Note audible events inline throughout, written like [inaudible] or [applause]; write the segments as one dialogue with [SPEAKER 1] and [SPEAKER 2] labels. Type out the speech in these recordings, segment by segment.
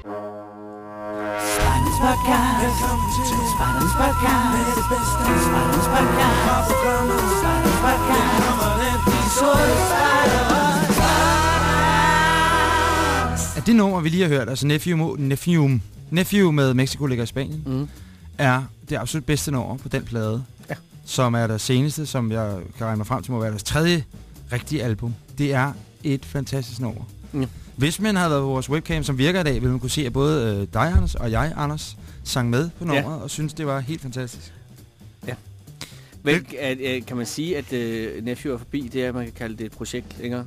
[SPEAKER 1] Spejdernes podcast. Spejdernes podcast. Spejdernes podcast. Spejdernes podcast.
[SPEAKER 2] At det nummer, vi lige har hørt, altså Nephew, Nephew, Nephew med Mexico ligger i Spanien,
[SPEAKER 3] Mm.
[SPEAKER 2] er det absolut bedste nummer på den plade.
[SPEAKER 3] Ja.
[SPEAKER 2] Som er deres seneste, som jeg kan regne mig frem til, må være deres tredje rigtige album. Det er et fantastisk nummer.
[SPEAKER 3] Ja.
[SPEAKER 2] Hvis man havde været på vores webcam, som virker i dag, ville man kunne se, at både øh, dig, Anders, og jeg, Anders, sang med på nummeret, ja. og synes det var helt fantastisk.
[SPEAKER 3] Vel, at, øh, kan man sige, at øh, Nephew er forbi, det er, man kan kalde det et projekt længere?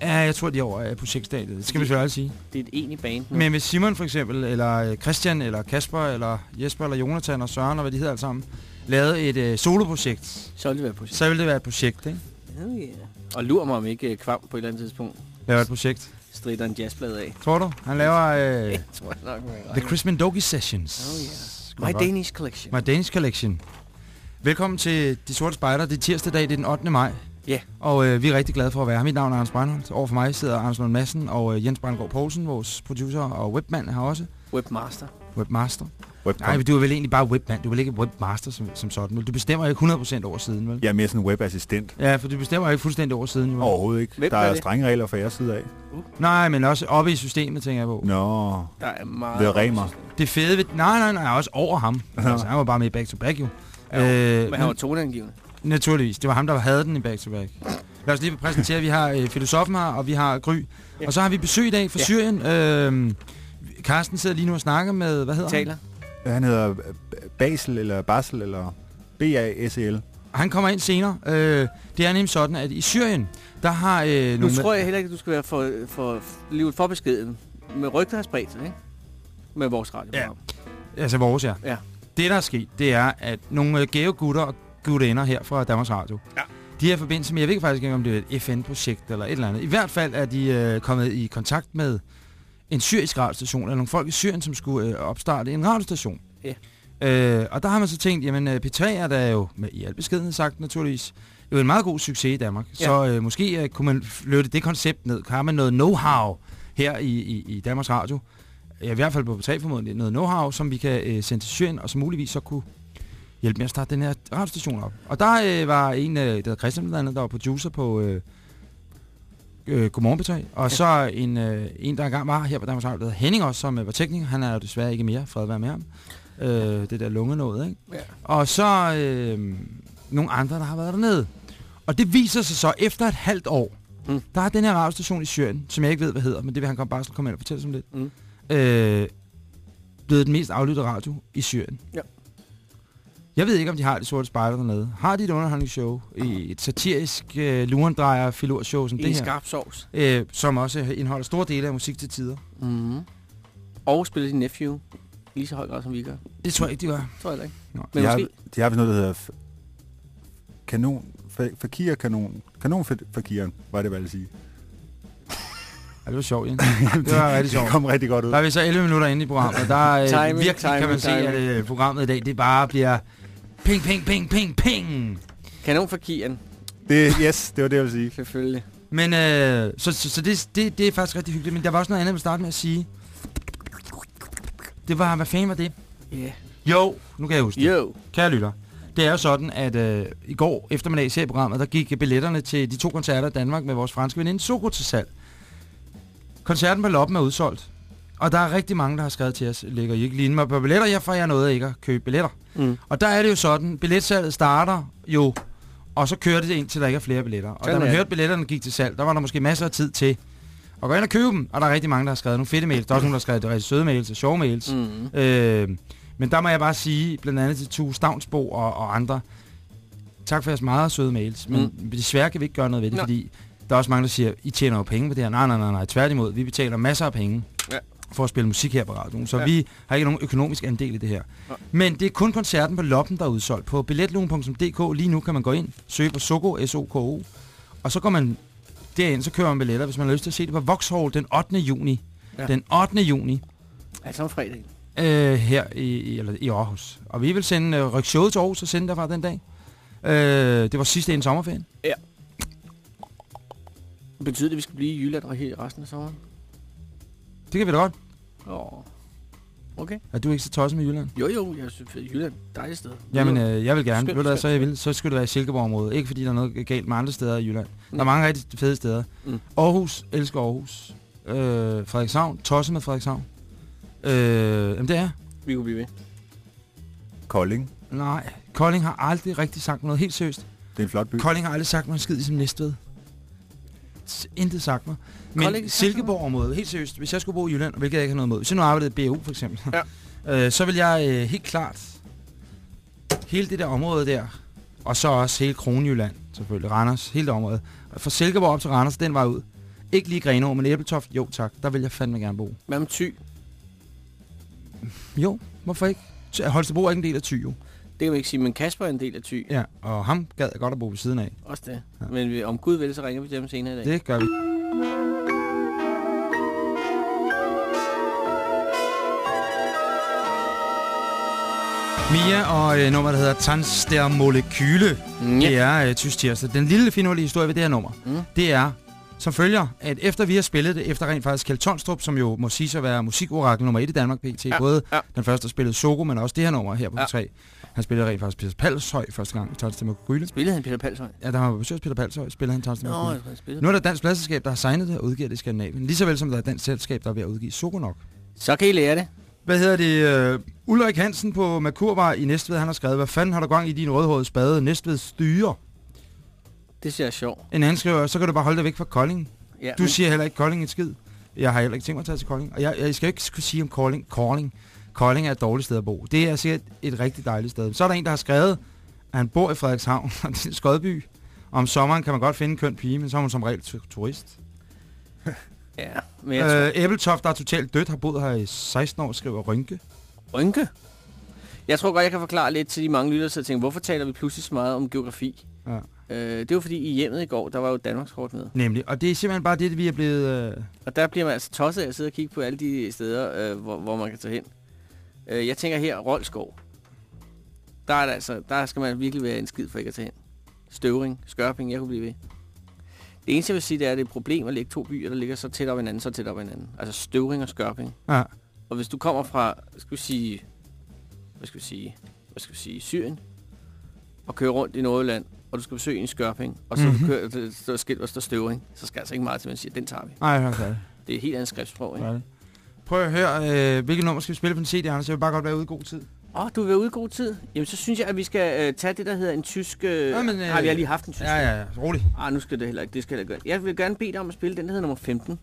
[SPEAKER 2] Ja, jeg tror, de er over øh, projektstadiet. Det skal vi selvfølgelig sige.
[SPEAKER 3] Det er et egentlig band nu.
[SPEAKER 2] Men hvis Simon for eksempel, eller øh, Christian, eller Kasper, eller Jesper, eller Jonathan og Søren, og hvad de hedder alle sammen, lavede et øh, soloprojekt,
[SPEAKER 3] Så vil det være et projekt.
[SPEAKER 2] så ville det være et projekt, ikke?
[SPEAKER 3] Oh, yeah. Og lur mig om ikke øh, Kvam på et eller andet tidspunkt
[SPEAKER 2] Laver et projekt.
[SPEAKER 3] Strider en jazzblad af.
[SPEAKER 2] Tror du? Han laver øh, [laughs]
[SPEAKER 3] tror jeg nok,
[SPEAKER 2] The Chris Mendogi Sessions.
[SPEAKER 3] Oh, yeah. My
[SPEAKER 2] godt.
[SPEAKER 3] Danish Collection.
[SPEAKER 2] My Danish Collection. Velkommen til De Sorte Spejder. Det er tirsdag dag, det er den 8. maj.
[SPEAKER 3] Ja.
[SPEAKER 2] Og øh, vi er rigtig glade for at være her. Mit navn er Anders Breinholt. Over for mig sidder Anders Lund Madsen og øh, Jens Brandgaard Poulsen, vores producer og webmand her også.
[SPEAKER 3] Webmaster.
[SPEAKER 2] Webmaster.
[SPEAKER 4] Webcom.
[SPEAKER 2] Nej, du er vel egentlig bare webmand. Du er vel ikke webmaster som, som sådan. vel? Du bestemmer ikke 100% over siden, vel?
[SPEAKER 4] Jeg er mere sådan en webassistent.
[SPEAKER 2] Ja, for du bestemmer ikke fuldstændig over siden. Jo.
[SPEAKER 4] Overhovedet ikke. Der
[SPEAKER 3] er
[SPEAKER 4] strenge regler fra jeres side af.
[SPEAKER 2] Nej, men også oppe i systemet, tænker jeg på.
[SPEAKER 4] Nå,
[SPEAKER 3] Der er meget...
[SPEAKER 4] det er Remer.
[SPEAKER 2] Det fede ved... Nej, nej, nej, også over ham. Altså, han var bare med i Back to Back, jo.
[SPEAKER 3] Ja,
[SPEAKER 2] Øh,
[SPEAKER 3] men han var toneangivende.
[SPEAKER 2] Naturligvis. Det var ham, der havde den i Back to Back. Lad os lige præsentere. Vi har øh, filosofen her, og vi har Gry.
[SPEAKER 3] Ja.
[SPEAKER 2] Og så har vi besøg i dag fra
[SPEAKER 3] Ja.
[SPEAKER 2] Syrien. Øh, Carsten sidder lige nu og snakker med... Hvad hedder
[SPEAKER 3] Taler.
[SPEAKER 4] Han hedder øh, Basel, eller Basel, eller B-A-S-E-L.
[SPEAKER 2] han? Han kommer ind senere. Øh, det er nemlig sådan, at i Syrien, der har... Øh,
[SPEAKER 3] Nu
[SPEAKER 2] nogle
[SPEAKER 3] tror jeg heller ikke, at du skal være for, for livet for beskeden. Men rygter har spredt sig, ikke? Med vores radioprogram.
[SPEAKER 2] Altså vores, ja.
[SPEAKER 3] Ja.
[SPEAKER 2] Det, der er sket, det er, at nogle øh, gave gutter og gutinder her fra Danmarks Radio,
[SPEAKER 3] Ja.
[SPEAKER 2] de er i forbindelse med, jeg ved ikke faktisk ikke, om det er et FN-projekt eller et eller andet. I hvert fald er de øh, kommet i kontakt med en syrisk radiostation, eller nogle folk i Syrien, som skulle øh, opstarte en radiostation.
[SPEAKER 3] Ja.
[SPEAKER 2] Øh, og der har man så tænkt, jamen øh, P3 er der jo, med i al beskedenhed sagt naturligvis, jo en meget god succes i Danmark.
[SPEAKER 3] Ja.
[SPEAKER 2] Så øh, måske øh, kunne man flytte det koncept ned. Har man noget know-how her i, i, i Danmarks Radio, ja, i hvert fald på P3 formodentlig, noget know-how, som vi kan øh, sende til Syrien, og som muligvis så kunne hjælpe med at starte den her radiostation op. Og der øh, var en, øh, der hedder Christian blandt andet, der var producer på øh, øh, Godmorgen P3, og så en, øh, en, der engang var her på Danmarks Radio, der Henning også, som øh, var tekniker. Han er jo desværre ikke mere, fred være med ham. Øh, det der lunge noget, ikke?
[SPEAKER 3] Ja.
[SPEAKER 2] Og så øh, nogle andre, der har været dernede. Og det viser sig så, efter et halvt år,
[SPEAKER 3] Mm.
[SPEAKER 2] der er den her radiostation i Syrien, som jeg ikke ved, hvad hedder, men det vil han bare komme ind og fortælle os om lidt,
[SPEAKER 3] Mm.
[SPEAKER 2] øh, blevet den mest aflyttede radio i Syrien.
[SPEAKER 3] Ja.
[SPEAKER 2] Jeg ved ikke, om de har det sorte spejder dernede. Har de et underholdningsshow? I et satirisk øh, lurendrejer filurshow som
[SPEAKER 3] I
[SPEAKER 2] det
[SPEAKER 3] en
[SPEAKER 2] her?
[SPEAKER 3] skarp sovs.
[SPEAKER 2] Øh, som også indeholder store dele af musik til tider.
[SPEAKER 3] Mm. Og spiller din nephew i lige så høj grad, som vi gør.
[SPEAKER 2] Det tror jeg ikke, de gør.
[SPEAKER 3] Tror jeg da ikke.
[SPEAKER 2] Nå.
[SPEAKER 3] Men
[SPEAKER 4] de, har,
[SPEAKER 3] måske...
[SPEAKER 4] de har noget, der hedder kanon, fa- fakir kanon, kanon fakiren, var det, hvad jeg sige.
[SPEAKER 2] Ja, det var sjovt, Jens. [laughs] Det var rigtig
[SPEAKER 4] Det
[SPEAKER 2] sjovt.
[SPEAKER 4] kom rigtig godt ud.
[SPEAKER 2] Der er vi så 11 minutter inde i programmet, og der er
[SPEAKER 3] Timing,
[SPEAKER 2] øh, virkelig, kan
[SPEAKER 3] timing,
[SPEAKER 2] man se,
[SPEAKER 3] timing.
[SPEAKER 2] at øh, programmet i dag, det bare bliver ping, ping, ping, ping, ping.
[SPEAKER 3] Kanon for Kian,
[SPEAKER 4] Det, yes, det var det, jeg ville sige.
[SPEAKER 3] selvfølgelig.
[SPEAKER 2] Men øh, så, så, så det, det, det er faktisk rigtig hyggeligt, men der var også noget andet, jeg vil starte med at sige. Det var, hvad fanden var det?
[SPEAKER 3] Ja. Yeah.
[SPEAKER 2] Jo, nu kan jeg huske det.
[SPEAKER 3] Yo.
[SPEAKER 2] Kære lytter, det er jo sådan, at øh, i går eftermiddag i serieprogrammet, der gik billetterne til de to koncerter i Danmark med vores franske veninde Soko til salg. Koncerten på Loppen er udsolgt, og der er rigtig mange, der har skrevet til os, ligger I ikke lige mig på billetter, jeg får jeg noget ikke at købe billetter.
[SPEAKER 3] Mm.
[SPEAKER 2] Og der er det jo sådan, billetsalget starter jo, og så kører det ind til der ikke er flere billetter. Og
[SPEAKER 3] Sådan
[SPEAKER 2] da man hørte billetterne gik til salg, der var der måske masser af tid til at gå ind og købe dem. Og der er rigtig mange, der har skrevet nogle fedte mails. Der er også nogen, der har skrevet rigtig søde mails og sjove mails.
[SPEAKER 3] Mm.
[SPEAKER 2] Øh, men der må jeg bare sige, blandt andet til Tue Stavnsbo og, og andre, tak for jeres meget søde mails, men mm. desværre kan vi ikke gøre noget ved det,
[SPEAKER 3] Nå.
[SPEAKER 2] fordi der er også mange, der siger, I tjener jo penge på det her. Nej, nej, nej, nej, tværtimod, vi betaler masser af penge. For at spille musik her på radioen, så
[SPEAKER 3] Ja.
[SPEAKER 2] ja. vi har ikke nogen økonomisk andel i det her.
[SPEAKER 3] Nej.
[SPEAKER 2] Men det er kun koncerten på Loppen, der er udsolgt. På billetlugen.dk lige nu kan man gå ind, søge på Soko, S-O-K-O, og så går man derind, så kører man billetter, hvis man har lyst til at se det på Vauxhall den 8. juni.
[SPEAKER 3] Ja.
[SPEAKER 2] Ja. Den 8. juni
[SPEAKER 3] Altså om fredag.
[SPEAKER 2] øh, her i, i, eller i Aarhus. Og vi vil sende øh, rykke showet til Aarhus og sende derfra den dag. Øh, det var sidste en sommerferien.
[SPEAKER 3] Betyder det, at vi skal blive i Jylland resten af sommeren?
[SPEAKER 2] Det kan vi da godt.
[SPEAKER 3] Åh. Okay.
[SPEAKER 2] Er du ikke så tosset med Jylland?
[SPEAKER 3] Jo, jo, jeg synes, Jylland er et dejligt sted.
[SPEAKER 2] Jamen, øh, jeg vil gerne.
[SPEAKER 3] Skønt,
[SPEAKER 2] Ved du hvad, så, jeg vil, så skulle det være i Silkeborg-området. Ikke fordi der er noget galt med andre steder i Jylland. Der er
[SPEAKER 3] Mm.
[SPEAKER 2] mange rigtig fede steder.
[SPEAKER 3] Mm.
[SPEAKER 2] Aarhus, elsker Aarhus. Øh, Frederikshavn, tosset med Frederikshavn. Øh, jamen det er.
[SPEAKER 3] Vi kunne blive ved.
[SPEAKER 4] Kolding.
[SPEAKER 2] Nej, Kolding har aldrig rigtig sagt noget helt seriøst.
[SPEAKER 4] Det er en flot by.
[SPEAKER 2] Kolding har aldrig sagt en skid ligesom Næstved. Intet sagt mig. Men
[SPEAKER 3] Kolding noget?
[SPEAKER 2] Silkeborg-området, helt seriøst, hvis jeg skulle bo i Jylland, hvilket jeg ikke har noget imod, hvis jeg nu arbejdede i BU for eksempel,
[SPEAKER 3] Ja. [laughs]
[SPEAKER 2] øh, så vil jeg øh, helt klart hele det der område der, og så også hele Kronjylland, selvfølgelig, Randers, hele det område. Fra Silkeborg op til Randers, den vej ud. Ikke lige Grenaa, men Æbletoft, jo tak, der vil jeg fandme gerne bo.
[SPEAKER 3] Hvad med Thy?
[SPEAKER 2] Jo, hvorfor ikke? Holstebro er ikke en del af Thy, jo.
[SPEAKER 3] Det kan man ikke sige, men Kasper er en del af Thy.
[SPEAKER 2] Ja, og ham gad jeg godt at bo ved siden af.
[SPEAKER 3] Også det.
[SPEAKER 2] Ja.
[SPEAKER 3] Men vi- om Gud vil, så ringer vi til dem senere i dag.
[SPEAKER 2] Det gør vi. Mia og øh, nummer, der hedder Tanz der Molekyle.
[SPEAKER 3] Mm,
[SPEAKER 2] Det
[SPEAKER 3] ja.
[SPEAKER 2] er øh, tysk tirsdag. Den lille finurlige historie ved det her nummer,
[SPEAKER 3] Mm.
[SPEAKER 2] det er som følger, at efter vi har spillet det, efter rent faktisk Kjeld Tonstrup, som jo må sige sig at være musikorakel nummer 1 i Danmark pt.
[SPEAKER 3] Ja,
[SPEAKER 2] Både
[SPEAKER 3] ja.
[SPEAKER 2] den første, der spillede Soko, men også det her nummer her på
[SPEAKER 3] Ja.
[SPEAKER 2] 3. Han spillede rent faktisk Peter Palshøj første gang i Tanz der Molekyle.
[SPEAKER 3] Spillede han Peter Palshøj?
[SPEAKER 2] Ja, der var besøgt Peter Palshøj, spillede han
[SPEAKER 3] tror, han spillede.
[SPEAKER 2] Nu er der dansk pladselskab, der har signet det og udgiver det i Skandinavien. Lige så vel som der er dansk selskab, der er ved at udgive Sokonok.
[SPEAKER 3] Så kan I lære det.
[SPEAKER 2] Hvad hedder det? Uh, Ulrik Hansen på Makurvej i Næstved, han har skrevet, hvad fanden har du gang i din rødhårede spade? Næstved styre.
[SPEAKER 3] Det ser jeg sjovt.
[SPEAKER 2] En anden skriver, så kan du bare holde dig væk fra Kolding.
[SPEAKER 3] Ja,
[SPEAKER 2] Du
[SPEAKER 3] men,
[SPEAKER 2] siger heller ikke Kolding et skid. Jeg har heller ikke tænkt mig at tage til Kolding. Og jeg, jeg skal ikke kunne sige om Kolding. Kolding. Kolding er et dårligt sted at bo. Det er sikkert et rigtig dejligt sted. Så er der en, der har skrevet, at han bor i Frederikshavn, [laughs] og det er skodby. Om sommeren kan man godt finde en køn pige, men så er man som regel tu- turist. [laughs]
[SPEAKER 3] ja, men jeg tror,
[SPEAKER 2] Øh, Æbletoft, der er totalt dødt, har boet her i 16 år, skriver Rynke.
[SPEAKER 3] Rynke. Jeg tror godt, jeg kan forklare lidt til de mange lyttere, der tænker, hvorfor taler vi pludselig så meget om geografi?
[SPEAKER 2] Ja.
[SPEAKER 3] Øh, det var fordi i hjemmet i går, der var jo Danmarks kort med.
[SPEAKER 2] Nemlig. Og det er simpelthen bare det, vi er blevet... Øh...
[SPEAKER 3] Og der bliver man altså tosset af at sidde og kigge på alle de steder, øh, hvor, hvor man kan tage hen. Øh, jeg tænker her, Rolskov. Der, er det altså, der skal man virkelig være en skid for ikke at tage hen. Støvring, Skørping, jeg kunne blive ved. Det eneste, jeg vil sige, det er, at det er et problem at lægge to byer, der ligger så tæt op hinanden, så tæt op hinanden. Altså Støvring og Skørping.
[SPEAKER 2] Ja.
[SPEAKER 3] Og hvis du kommer fra, skal vi sige, hvad skal vi sige, hvad skal vi sige, Syrien, og kører rundt i Nordjylland, og du skal besøge en Skørping, og så
[SPEAKER 2] Mhm.
[SPEAKER 3] mm-hmm. kører der står skilt, hvor der Støvring, så skal altså ikke meget til, at man siger, den tager vi.
[SPEAKER 2] Ej, okay.
[SPEAKER 3] Det er et helt andet skriftsprog, ikke?
[SPEAKER 2] Det. Prøv at høre, øh, hvilket nummer skal vi spille på den CD, Anders? Jeg vil bare godt være ude i god tid.
[SPEAKER 3] Åh, oh, du vil være ude i god tid. Jamen, så synes jeg, at vi skal øh, tage det, der hedder en tysk... Øh...
[SPEAKER 2] Ja, men, øh,
[SPEAKER 3] Har vi lige haft en tysk?
[SPEAKER 2] Ja, ja, ja. Rolig.
[SPEAKER 3] Ah, nu skal det heller ikke. Det skal jeg gøre. Jeg vil gerne bede dig om at spille den, der hedder nummer 15.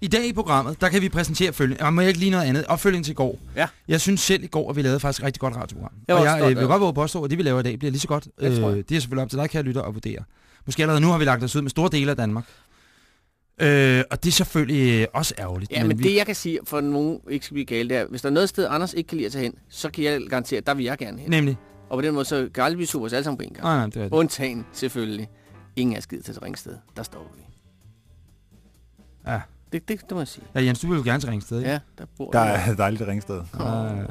[SPEAKER 2] I dag i programmet, der kan vi præsentere følgende. Og må jeg ikke lige noget andet? Opfølging til i går.
[SPEAKER 3] Ja.
[SPEAKER 2] Jeg synes selv i går, at vi lavede faktisk et rigtig godt radioprogram.
[SPEAKER 3] Jeg
[SPEAKER 2] og jeg
[SPEAKER 3] stolt
[SPEAKER 2] øh, vil godt våge påstå, at det vi laver i dag bliver lige så godt.
[SPEAKER 3] Jeg tror jeg.
[SPEAKER 2] det er selvfølgelig op til dig, kære lytter, at vurdere. Måske allerede nu har vi lagt os ud med store dele af Danmark. Øh, og det er selvfølgelig øh, også ærgerligt.
[SPEAKER 3] Ja, men, men
[SPEAKER 2] vi,
[SPEAKER 3] det jeg kan sige, for nogen ikke skal blive gale, det er, hvis der er noget sted, Anders ikke kan lide at tage hen, så kan jeg garantere, at der vil jeg gerne hen.
[SPEAKER 2] Nemlig.
[SPEAKER 3] Og på den måde, så kan aldrig blive super os alle sammen på en gang.
[SPEAKER 2] Nej, nej, det er det.
[SPEAKER 3] Undtagen, selvfølgelig. Ingen er skid til Ringsted. Der står vi.
[SPEAKER 2] Ja.
[SPEAKER 3] Det, det, det må jeg sige.
[SPEAKER 2] ja, Jens, du vil jo gerne til Ringsted, ikke?
[SPEAKER 3] Ja, der bor
[SPEAKER 4] Der er dejligt ringsted.
[SPEAKER 2] Ja.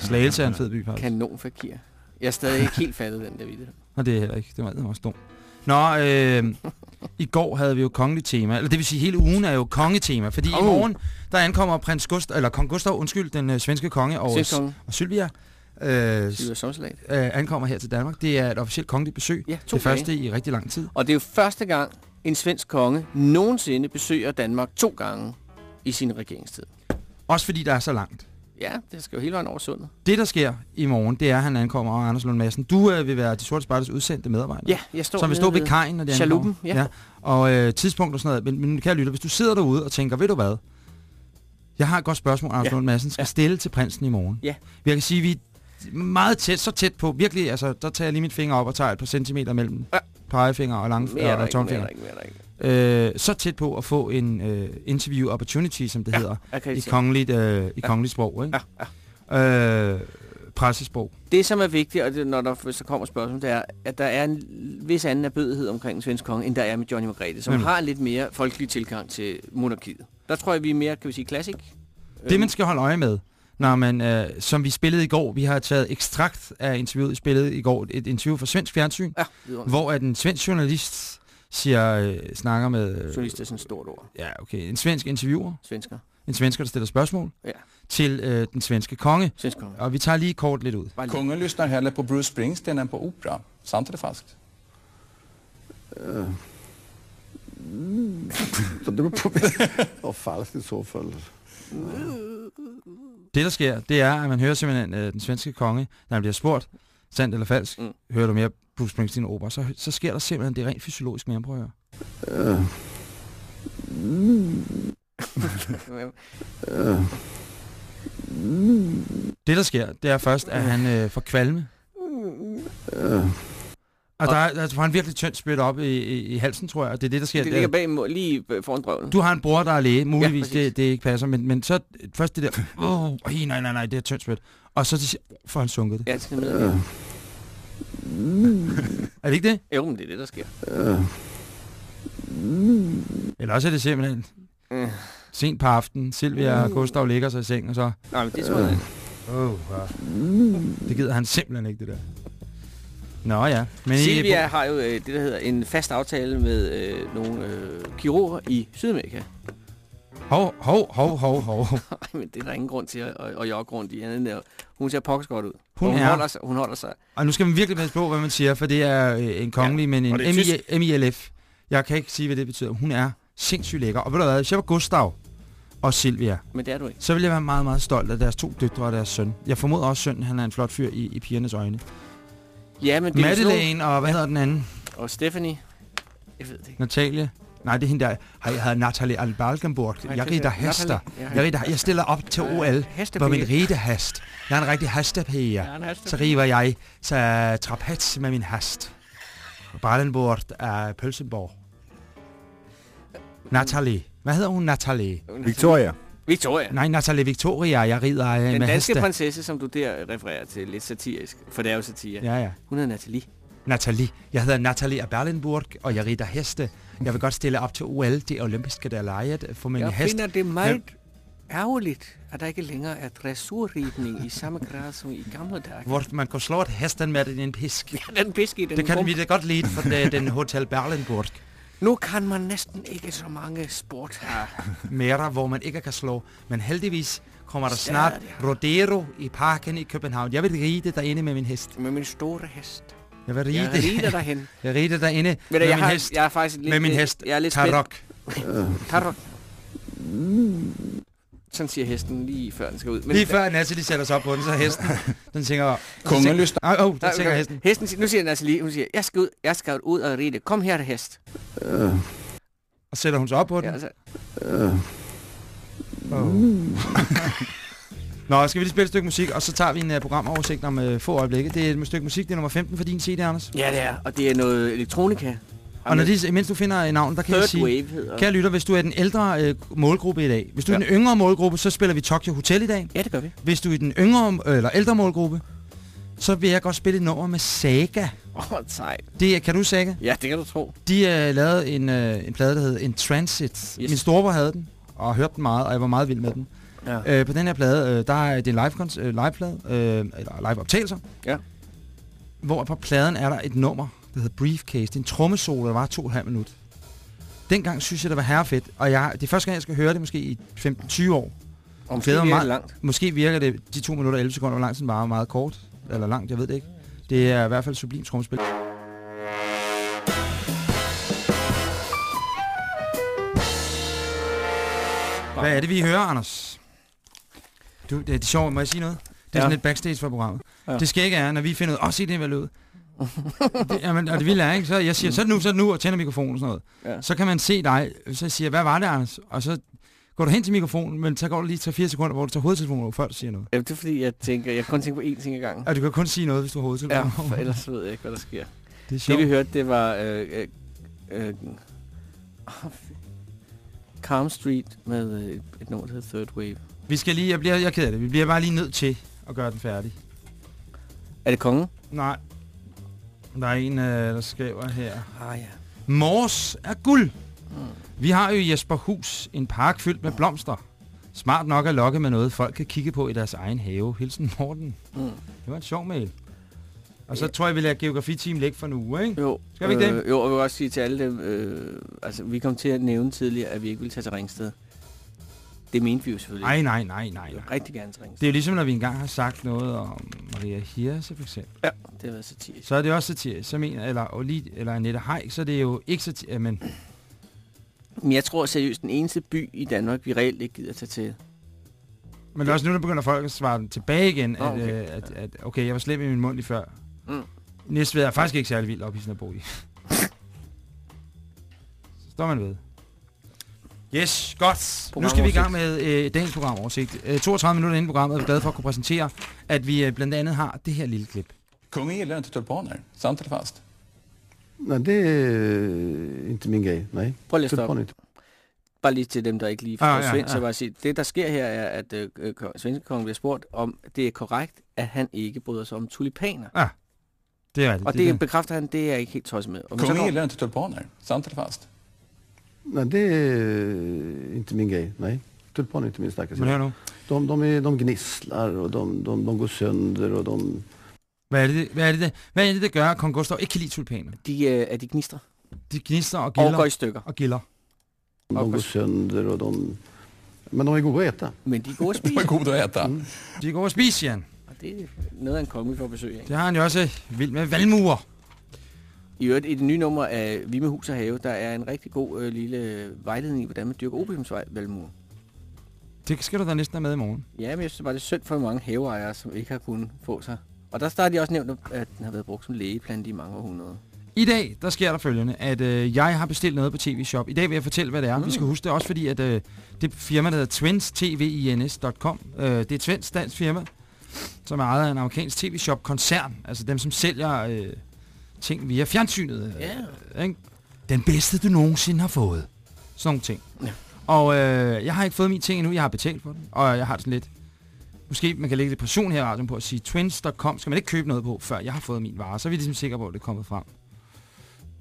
[SPEAKER 2] Slagelse er en fed by, faktisk.
[SPEAKER 3] kanon fakir. Jeg er stadig ikke helt fattet den der video.
[SPEAKER 2] Og det er heller ikke. Det var, det var også dumt. Nå, øh, i går havde vi jo kongeligt tema. Eller det vil sige, hele ugen er jo kongetema. Fordi i
[SPEAKER 3] Oh.
[SPEAKER 2] morgen, der ankommer prins Gustav, eller kong Gustav, undskyld, den øh, svenske konge og,
[SPEAKER 3] Svenskkongen.
[SPEAKER 2] og Sylvia, øh,
[SPEAKER 3] Sommersalat.
[SPEAKER 2] øh, ankommer her til Danmark. Det er et officielt kongeligt besøg.
[SPEAKER 3] Ja,
[SPEAKER 2] det
[SPEAKER 3] dage.
[SPEAKER 2] første i rigtig lang tid.
[SPEAKER 3] Og det er jo første gang, en svensk konge nogensinde besøger Danmark to gange i sin regeringstid.
[SPEAKER 2] Også fordi der er så langt.
[SPEAKER 3] Ja, det skal jo hele vejen over sundet.
[SPEAKER 2] Det, der sker i morgen, det er, at han ankommer, og Anders Lund Madsen, du øh, vil være de sorte spejders udsendte medarbejder.
[SPEAKER 3] Ja, jeg står
[SPEAKER 2] som vil stå ved kajen, når det
[SPEAKER 3] Chaluppen,
[SPEAKER 2] ankommer.
[SPEAKER 3] ja.
[SPEAKER 2] Og øh, tidspunkt og sådan noget. Men, men kære lytter, hvis du sidder derude og tænker, ved du hvad? Jeg har et godt spørgsmål, Anders
[SPEAKER 3] Ja.
[SPEAKER 2] Lund Madsen skal
[SPEAKER 3] Ja.
[SPEAKER 2] stille til prinsen i morgen.
[SPEAKER 3] Ja.
[SPEAKER 2] Jeg kan sige, at vi er meget tæt, så tæt på, virkelig, altså, der tager jeg lige mit finger op og tager et par centimeter mellem
[SPEAKER 3] Ja.
[SPEAKER 2] pegefinger og lang
[SPEAKER 3] Mere er der
[SPEAKER 2] og
[SPEAKER 3] ikke, mere er
[SPEAKER 2] tomfinger.
[SPEAKER 3] der ikke, mere er der ikke.
[SPEAKER 2] Øh, så tæt på at få en øh, interview opportunity, som det
[SPEAKER 3] Ja,
[SPEAKER 2] hedder, i kongeligt, øh, i
[SPEAKER 3] Ja.
[SPEAKER 2] kongeligt sprog, ikke?
[SPEAKER 3] Ja, ja.
[SPEAKER 2] Øh, pressesprog.
[SPEAKER 3] Det, som er vigtigt, og det, når der, der kommer spørgsmål, det er, at der er en vis anden erbødighed omkring den svenske konge, end der er med Johnny Margrethe, som
[SPEAKER 2] Nemlig.
[SPEAKER 3] har lidt mere folkelig tilgang til monarkiet. Der tror jeg, vi er mere, kan vi sige, classic.
[SPEAKER 2] Det, man skal holde øje med, når man, øh, som vi spillede i går, vi har taget ekstrakt af interviewet, spillet i går, et interview fra Svensk Fjernsyn,
[SPEAKER 3] Ja,
[SPEAKER 2] hvor at en svensk journalist siger, øh, snakker med... Øh,
[SPEAKER 3] Journalist er sådan et stort ord.
[SPEAKER 2] ja, okay, en svensk interviewer,
[SPEAKER 3] Svensker.
[SPEAKER 2] En svensker, der stiller spørgsmål
[SPEAKER 3] Ja.
[SPEAKER 2] til øh, den svenske konge.
[SPEAKER 3] Svensk konge.
[SPEAKER 2] Og vi tager lige kort lidt ud.
[SPEAKER 5] Kungen lyssnar hellre på Bruce Springsteen än på opera. Sant eller falskt? [laughs]
[SPEAKER 6] Så det var på og falsk i så fald.
[SPEAKER 2] Det, der sker, det er, at man hører simpelthen øh, den svenske konge, når han bliver spurgt, sandt eller falsk,
[SPEAKER 3] Mm.
[SPEAKER 2] mm. hører du mere Bruce Springsteen opera, så, så sker der simpelthen det rent fysiologisk prøv at høre.
[SPEAKER 6] Øh, øh,
[SPEAKER 2] Det, der sker, det er først, at han øh, får kvalme.
[SPEAKER 6] øh,
[SPEAKER 2] Og der, er- der får han virkelig tyndt spyt op i, i, i halsen, tror jeg, og det er det, der sker.
[SPEAKER 3] Det ligger bag lige øh, foran drøvlen.
[SPEAKER 2] Du har en bror, der er læge, muligvis
[SPEAKER 3] præcis.
[SPEAKER 2] det, det ikke passer, men, men så først det der, åh, oh, nej, nej, nej, det er tyndt spyt. Og så får han sunket det.
[SPEAKER 3] Ja, det er
[SPEAKER 6] øh, [laughs]
[SPEAKER 2] Er det ikke det?
[SPEAKER 3] Jo, men det er det, der sker.
[SPEAKER 6] øh,
[SPEAKER 2] Eller også er det simpelthen
[SPEAKER 3] Mm.
[SPEAKER 2] sent på aftenen, Silvia og Gustav ligger sig i seng, og så,
[SPEAKER 3] Nej, men det tror jeg ikke.
[SPEAKER 2] oh, det gider han simpelthen ikke, det der. Nå ja, men I-
[SPEAKER 3] Silvia har jo øh, det, der hedder en fast aftale med øh, nogle øh, kirurger i Sydamerika.
[SPEAKER 2] Hov, hov, hov, hov, hov.
[SPEAKER 3] Nej, [laughs] men det er der ingen grund til at, at, at jogge rundt i. andet at Hun ser pokkes godt ud.
[SPEAKER 2] Hun
[SPEAKER 3] hun,
[SPEAKER 2] er-
[SPEAKER 3] holder sig, hun holder sig.
[SPEAKER 2] Og nu skal man virkelig passe på, hvad man siger, for det er øh, en kongelig, ja, men en MILF. Jeg kan ikke sige, hvad det betyder. Hun er sindssygt lækker. Og ved du hvad, hvis jeg var Gustav og Silvia,
[SPEAKER 3] Men det er du ikke.
[SPEAKER 2] så ville jeg være meget, meget stolt af deres to døtre og deres søn. Jeg formoder også sønnen, han er en flot fyr i, i pigernes øjne.
[SPEAKER 3] Ja, men det er
[SPEAKER 2] Madeleine og hvad hedder den anden?
[SPEAKER 3] Og Stephanie. Jeg ved det ikke.
[SPEAKER 2] Natalia? Nej, det er hende der. Hej, jeg hedder Natalie Albalgenburg. Jeg
[SPEAKER 3] er
[SPEAKER 2] rider
[SPEAKER 3] Natalie.
[SPEAKER 2] hester. Jeg, rider, jeg stiller op til OL på min ridehest. Jeg er en rigtig hestepige.
[SPEAKER 3] Ja, en hestepige.
[SPEAKER 2] Så river jeg så trapez med min hest. Ballenborg af Pølsenborg. Natalie. Hvad hedder hun, Natalie?
[SPEAKER 4] Victoria.
[SPEAKER 3] Victoria.
[SPEAKER 2] Nej, Natalie Victoria. Jeg rider øh,
[SPEAKER 3] Den
[SPEAKER 2] med
[SPEAKER 3] danske
[SPEAKER 2] heste.
[SPEAKER 3] prinsesse, som du der refererer til, lidt satirisk, for det er jo satire.
[SPEAKER 2] Ja, ja.
[SPEAKER 3] Hun hedder Nathalie.
[SPEAKER 2] Natalie. Jeg hedder Natalie af Berlinburg, og jeg rider heste. Jeg vil godt stille op til OL, det olympiske der lejet, for min
[SPEAKER 3] Jeg
[SPEAKER 2] hest.
[SPEAKER 3] finder det meget ærgerligt, at der ikke længere er dressurridning i samme grad som i gamle dage.
[SPEAKER 2] Hvor man kan slå et hesten med en pisk.
[SPEAKER 3] Ja, den piske i den
[SPEAKER 2] Det kan
[SPEAKER 3] bum.
[SPEAKER 2] vi da godt lide for det, den Hotel Berlinburg.
[SPEAKER 3] Nu kan man næsten ikke så mange sport her.
[SPEAKER 2] Mere, hvor man ikke kan slå. Men heldigvis kommer der snart. Rodero i parken i København. Jeg vil ride derinde med min hest.
[SPEAKER 3] Med min store hest.
[SPEAKER 2] Jeg vil
[SPEAKER 3] Jeg
[SPEAKER 2] ride,
[SPEAKER 3] rider derhen.
[SPEAKER 2] jeg rider derinde
[SPEAKER 3] Ved
[SPEAKER 2] med
[SPEAKER 3] jeg,
[SPEAKER 2] min
[SPEAKER 3] har,
[SPEAKER 2] hest.
[SPEAKER 3] jeg er faktisk lidt...
[SPEAKER 2] Med min hest.
[SPEAKER 3] Jeg er lidt.
[SPEAKER 2] Tarok.
[SPEAKER 3] Tarok. Sådan siger hesten lige før den skal ud. Men
[SPEAKER 2] Lige før Natalie sætter sig op på den, så hesten, [laughs] den tænker...
[SPEAKER 5] Kungen lyssnar.
[SPEAKER 2] Åh, oh,
[SPEAKER 3] Nej,
[SPEAKER 2] tænker hesten.
[SPEAKER 3] Hesten, siger- nu siger Nathalie, hun siger, jeg skal ud, jeg skal ud og ride. Kom her, hest.
[SPEAKER 6] øh,
[SPEAKER 2] Og sætter hun sig op på den.
[SPEAKER 3] Ja, altså,
[SPEAKER 6] øh.
[SPEAKER 2] Oh. [laughs] [laughs] Nå, skal vi lige spille et stykke musik, og så tager vi en uh, programoversigt om uh, få øjeblikke. Det er et stykke musik, det er nummer 15 for din CD, Anders.
[SPEAKER 3] ja, det er. Og det er noget elektronika.
[SPEAKER 2] Og når de, mens du finder et navn, der kan jeg
[SPEAKER 3] Third
[SPEAKER 2] sige...
[SPEAKER 3] Wave hedder
[SPEAKER 2] Kære lytter, hvis du er den ældre øh, målgruppe i dag, hvis du ja. er den yngre målgruppe, så spiller vi Tokyo Hotel i dag.
[SPEAKER 3] Ja, det gør vi.
[SPEAKER 2] Hvis du er den yngre øh, eller ældre målgruppe, så vil jeg godt spille et nummer med Saga.
[SPEAKER 3] Åh, oh, sejt.
[SPEAKER 2] Det, kan du Saga?
[SPEAKER 3] Ja, det kan du tro.
[SPEAKER 2] De øh, lavede en, øh, en plade, der hed In Transit. Yes. Min storebror havde den, og hørte den meget, og jeg var meget vild med den.
[SPEAKER 3] Ja.
[SPEAKER 2] Øh, på den her plade, øh, der er det en live, øh, live plade, øh, eller live optagelser.
[SPEAKER 3] Ja.
[SPEAKER 2] Hvor på pladen er der et nummer, der hedder Briefcase. Det er en trommesolo, der var to og et halvt minut. Dengang synes jeg, det var herrefedt, og jeg, det er første gang, jeg skal høre det, måske i 15-20 år.
[SPEAKER 3] Og måske virker
[SPEAKER 2] meget.
[SPEAKER 3] det langt.
[SPEAKER 2] Måske virker det, de 2 minutter og 11 sekunder, hvor lang tid var meget kort, eller langt, jeg ved det ikke. Det er i hvert fald sublim trommespil. Hvad er det, vi hører, Anders? Du, det er det sjovt, må jeg sige noget? Det er
[SPEAKER 3] Ja.
[SPEAKER 2] sådan lidt backstage for programmet. Ja.
[SPEAKER 3] Ja.
[SPEAKER 2] Det skal ikke er, når vi finder ud af, åh, se det er vel ud. det, jamen, og det vilde er, ikke? Så jeg siger, så er det nu, så er det nu, og tænder mikrofonen og sådan noget.
[SPEAKER 3] Ja.
[SPEAKER 2] Så kan man se dig, så siger jeg, hvad var det, Anders? Og så går du hen til mikrofonen, men så går du lige 3-4 sekunder, hvor du tager hovedtelefonen over, før du siger noget.
[SPEAKER 3] Jamen, det er fordi, jeg tænker, jeg kun tænke på én ting ad gangen.
[SPEAKER 2] Og du kan kun sige noget, hvis du har
[SPEAKER 3] Ja,
[SPEAKER 2] hovedtelefonen
[SPEAKER 3] for
[SPEAKER 2] over.
[SPEAKER 3] ellers ved jeg ikke, hvad der sker.
[SPEAKER 2] Det er
[SPEAKER 3] Det
[SPEAKER 2] sjovt.
[SPEAKER 3] vi hørte, det var øh, øh, øh, Calm Street med øh, et, et nummer, der hedder Third Wave.
[SPEAKER 2] Vi skal lige, jeg bliver, jeg er ked af det, vi bliver bare lige nødt til at gøre den færdig.
[SPEAKER 3] Er det kongen?
[SPEAKER 2] Nej. Der er en, øh, der skriver her.
[SPEAKER 3] Ah ja.
[SPEAKER 2] Mors er guld.
[SPEAKER 3] Mm.
[SPEAKER 2] Vi har jo i Jesper Hus en park fyldt med blomster. Smart nok at lokke med noget, folk kan kigge på i deres egen have. Hilsen Morten.
[SPEAKER 3] Mm.
[SPEAKER 2] Det var en sjov mail. Og så tror jeg, vi lader geografiteam ligge for nu, ikke?
[SPEAKER 3] Jo,
[SPEAKER 2] Skal vi ikke det?
[SPEAKER 3] øh, Jo, og jeg vil også sige til alle dem, øh, altså vi kom til at nævne tidligere, at vi ikke ville tage til Ringsted. Det mente vi jo selvfølgelig.
[SPEAKER 2] Nej, nej, nej, nej. Nej.
[SPEAKER 3] rigtig gerne til Ringsted.
[SPEAKER 2] Det er jo ligesom, når vi engang har sagt noget om Maria Hirse, for eksempel.
[SPEAKER 3] Ja, det har været satirisk.
[SPEAKER 2] Så er det også satire. Så mener, eller, Oli, eller Annette Heik, så er det jo ikke satire, men
[SPEAKER 3] Men jeg tror seriøst, den eneste by i Danmark, vi reelt ikke gider tage til.
[SPEAKER 2] Men det er også nu, der begynder folk at svare tilbage igen, at,
[SPEAKER 3] okay.
[SPEAKER 2] okay. At, at, okay, jeg var slem i min mund lige før.
[SPEAKER 3] Mm.
[SPEAKER 2] Næstved er faktisk ikke særlig vildt op i sådan en bolig. [laughs] Så står man ved. Yes, godt. Nu skal vi i gang med øh, dagens programoversigt. Øh, 32 minutter inden programmet er vi glade for at kunne præsentere, at vi øh, blandt andet har det her lille klip.
[SPEAKER 5] Kungen gillar inte tulpaner, sant eller fast?
[SPEAKER 6] Nej, det är inte min grej. Nej.
[SPEAKER 3] Prøv lige at. Bare lige til dem, der ikke lige forstår
[SPEAKER 2] Ah, ja,
[SPEAKER 3] svensk, så
[SPEAKER 2] ja.
[SPEAKER 3] bare sige, det der sker her er, at øh, øh, svenske kongen bliver spurgt om, det er korrekt, at han ikke bryder sig om tulipaner.
[SPEAKER 2] Det er rigtigt.
[SPEAKER 3] Og det bekræfter han, det er jeg ikke helt tosset med. Så
[SPEAKER 5] Kungen gillar inte tulpaner, sant eller fast?
[SPEAKER 6] Nej, det är inte min grej. Nej. Tulpan är inte min starka sida. De, de, är, de gnisslar och de, de, de går sönder och de...
[SPEAKER 2] Hvad er det, hvad er det, det, hvad er det, der gør, at kong Gustav ikke kan lide tulipaner?
[SPEAKER 3] De, øh, er de gnister
[SPEAKER 2] De gnister og
[SPEAKER 3] og
[SPEAKER 2] gilder.
[SPEAKER 3] går i stykker.
[SPEAKER 2] Og gilder.
[SPEAKER 6] De
[SPEAKER 3] Och-
[SPEAKER 6] går sönder och de... Men de är goda att äta.
[SPEAKER 3] Men de er gode at [laughs]
[SPEAKER 5] De var
[SPEAKER 3] spise.
[SPEAKER 5] goda att äta.
[SPEAKER 6] Mm.
[SPEAKER 2] De går og spiser, Jan.
[SPEAKER 3] og det er noget af en konge, vi får besøg af.
[SPEAKER 2] Det har han jo også vildt med valmuer.
[SPEAKER 3] I øvrigt, i det nye nummer af Vi med hus og have, der er en rigtig god øh, lille vejledning i, hvordan man dyrker opiumsvalmue.
[SPEAKER 2] Det skal du da næsten have med i morgen.
[SPEAKER 3] Ja, men jeg synes bare, det er synd for mange haveejere, som ikke har kunnet få sig. Og der, har de også nævnt, at den har været brugt som lægeplante i mange århundreder.
[SPEAKER 2] I dag, der sker der følgende, at øh, jeg har bestilt noget på TV Shop. I dag vil jeg fortælle, hvad det er. Mm. Vi skal huske det også, fordi at, øh, det firma, der hedder twins.tvins.com, øh, det er et svensk dansk firma, som er ejet af en amerikansk TV-shop-koncern. Altså dem, som sælger øh, ting via fjernsynet. Øh,
[SPEAKER 3] Ja.
[SPEAKER 2] ikke? Den bedste, du nogensinde har fået. Sådan nogle ting.
[SPEAKER 3] Ja.
[SPEAKER 2] Og øh, jeg har ikke fået mine ting endnu, jeg har betalt for den. Og jeg har det sådan lidt... Måske man kan lægge lidt pression her i radioen på at sige, twins.com skal man ikke købe noget på, før jeg har fået min vare. Så er vi ligesom sikre på, at det er kommet frem.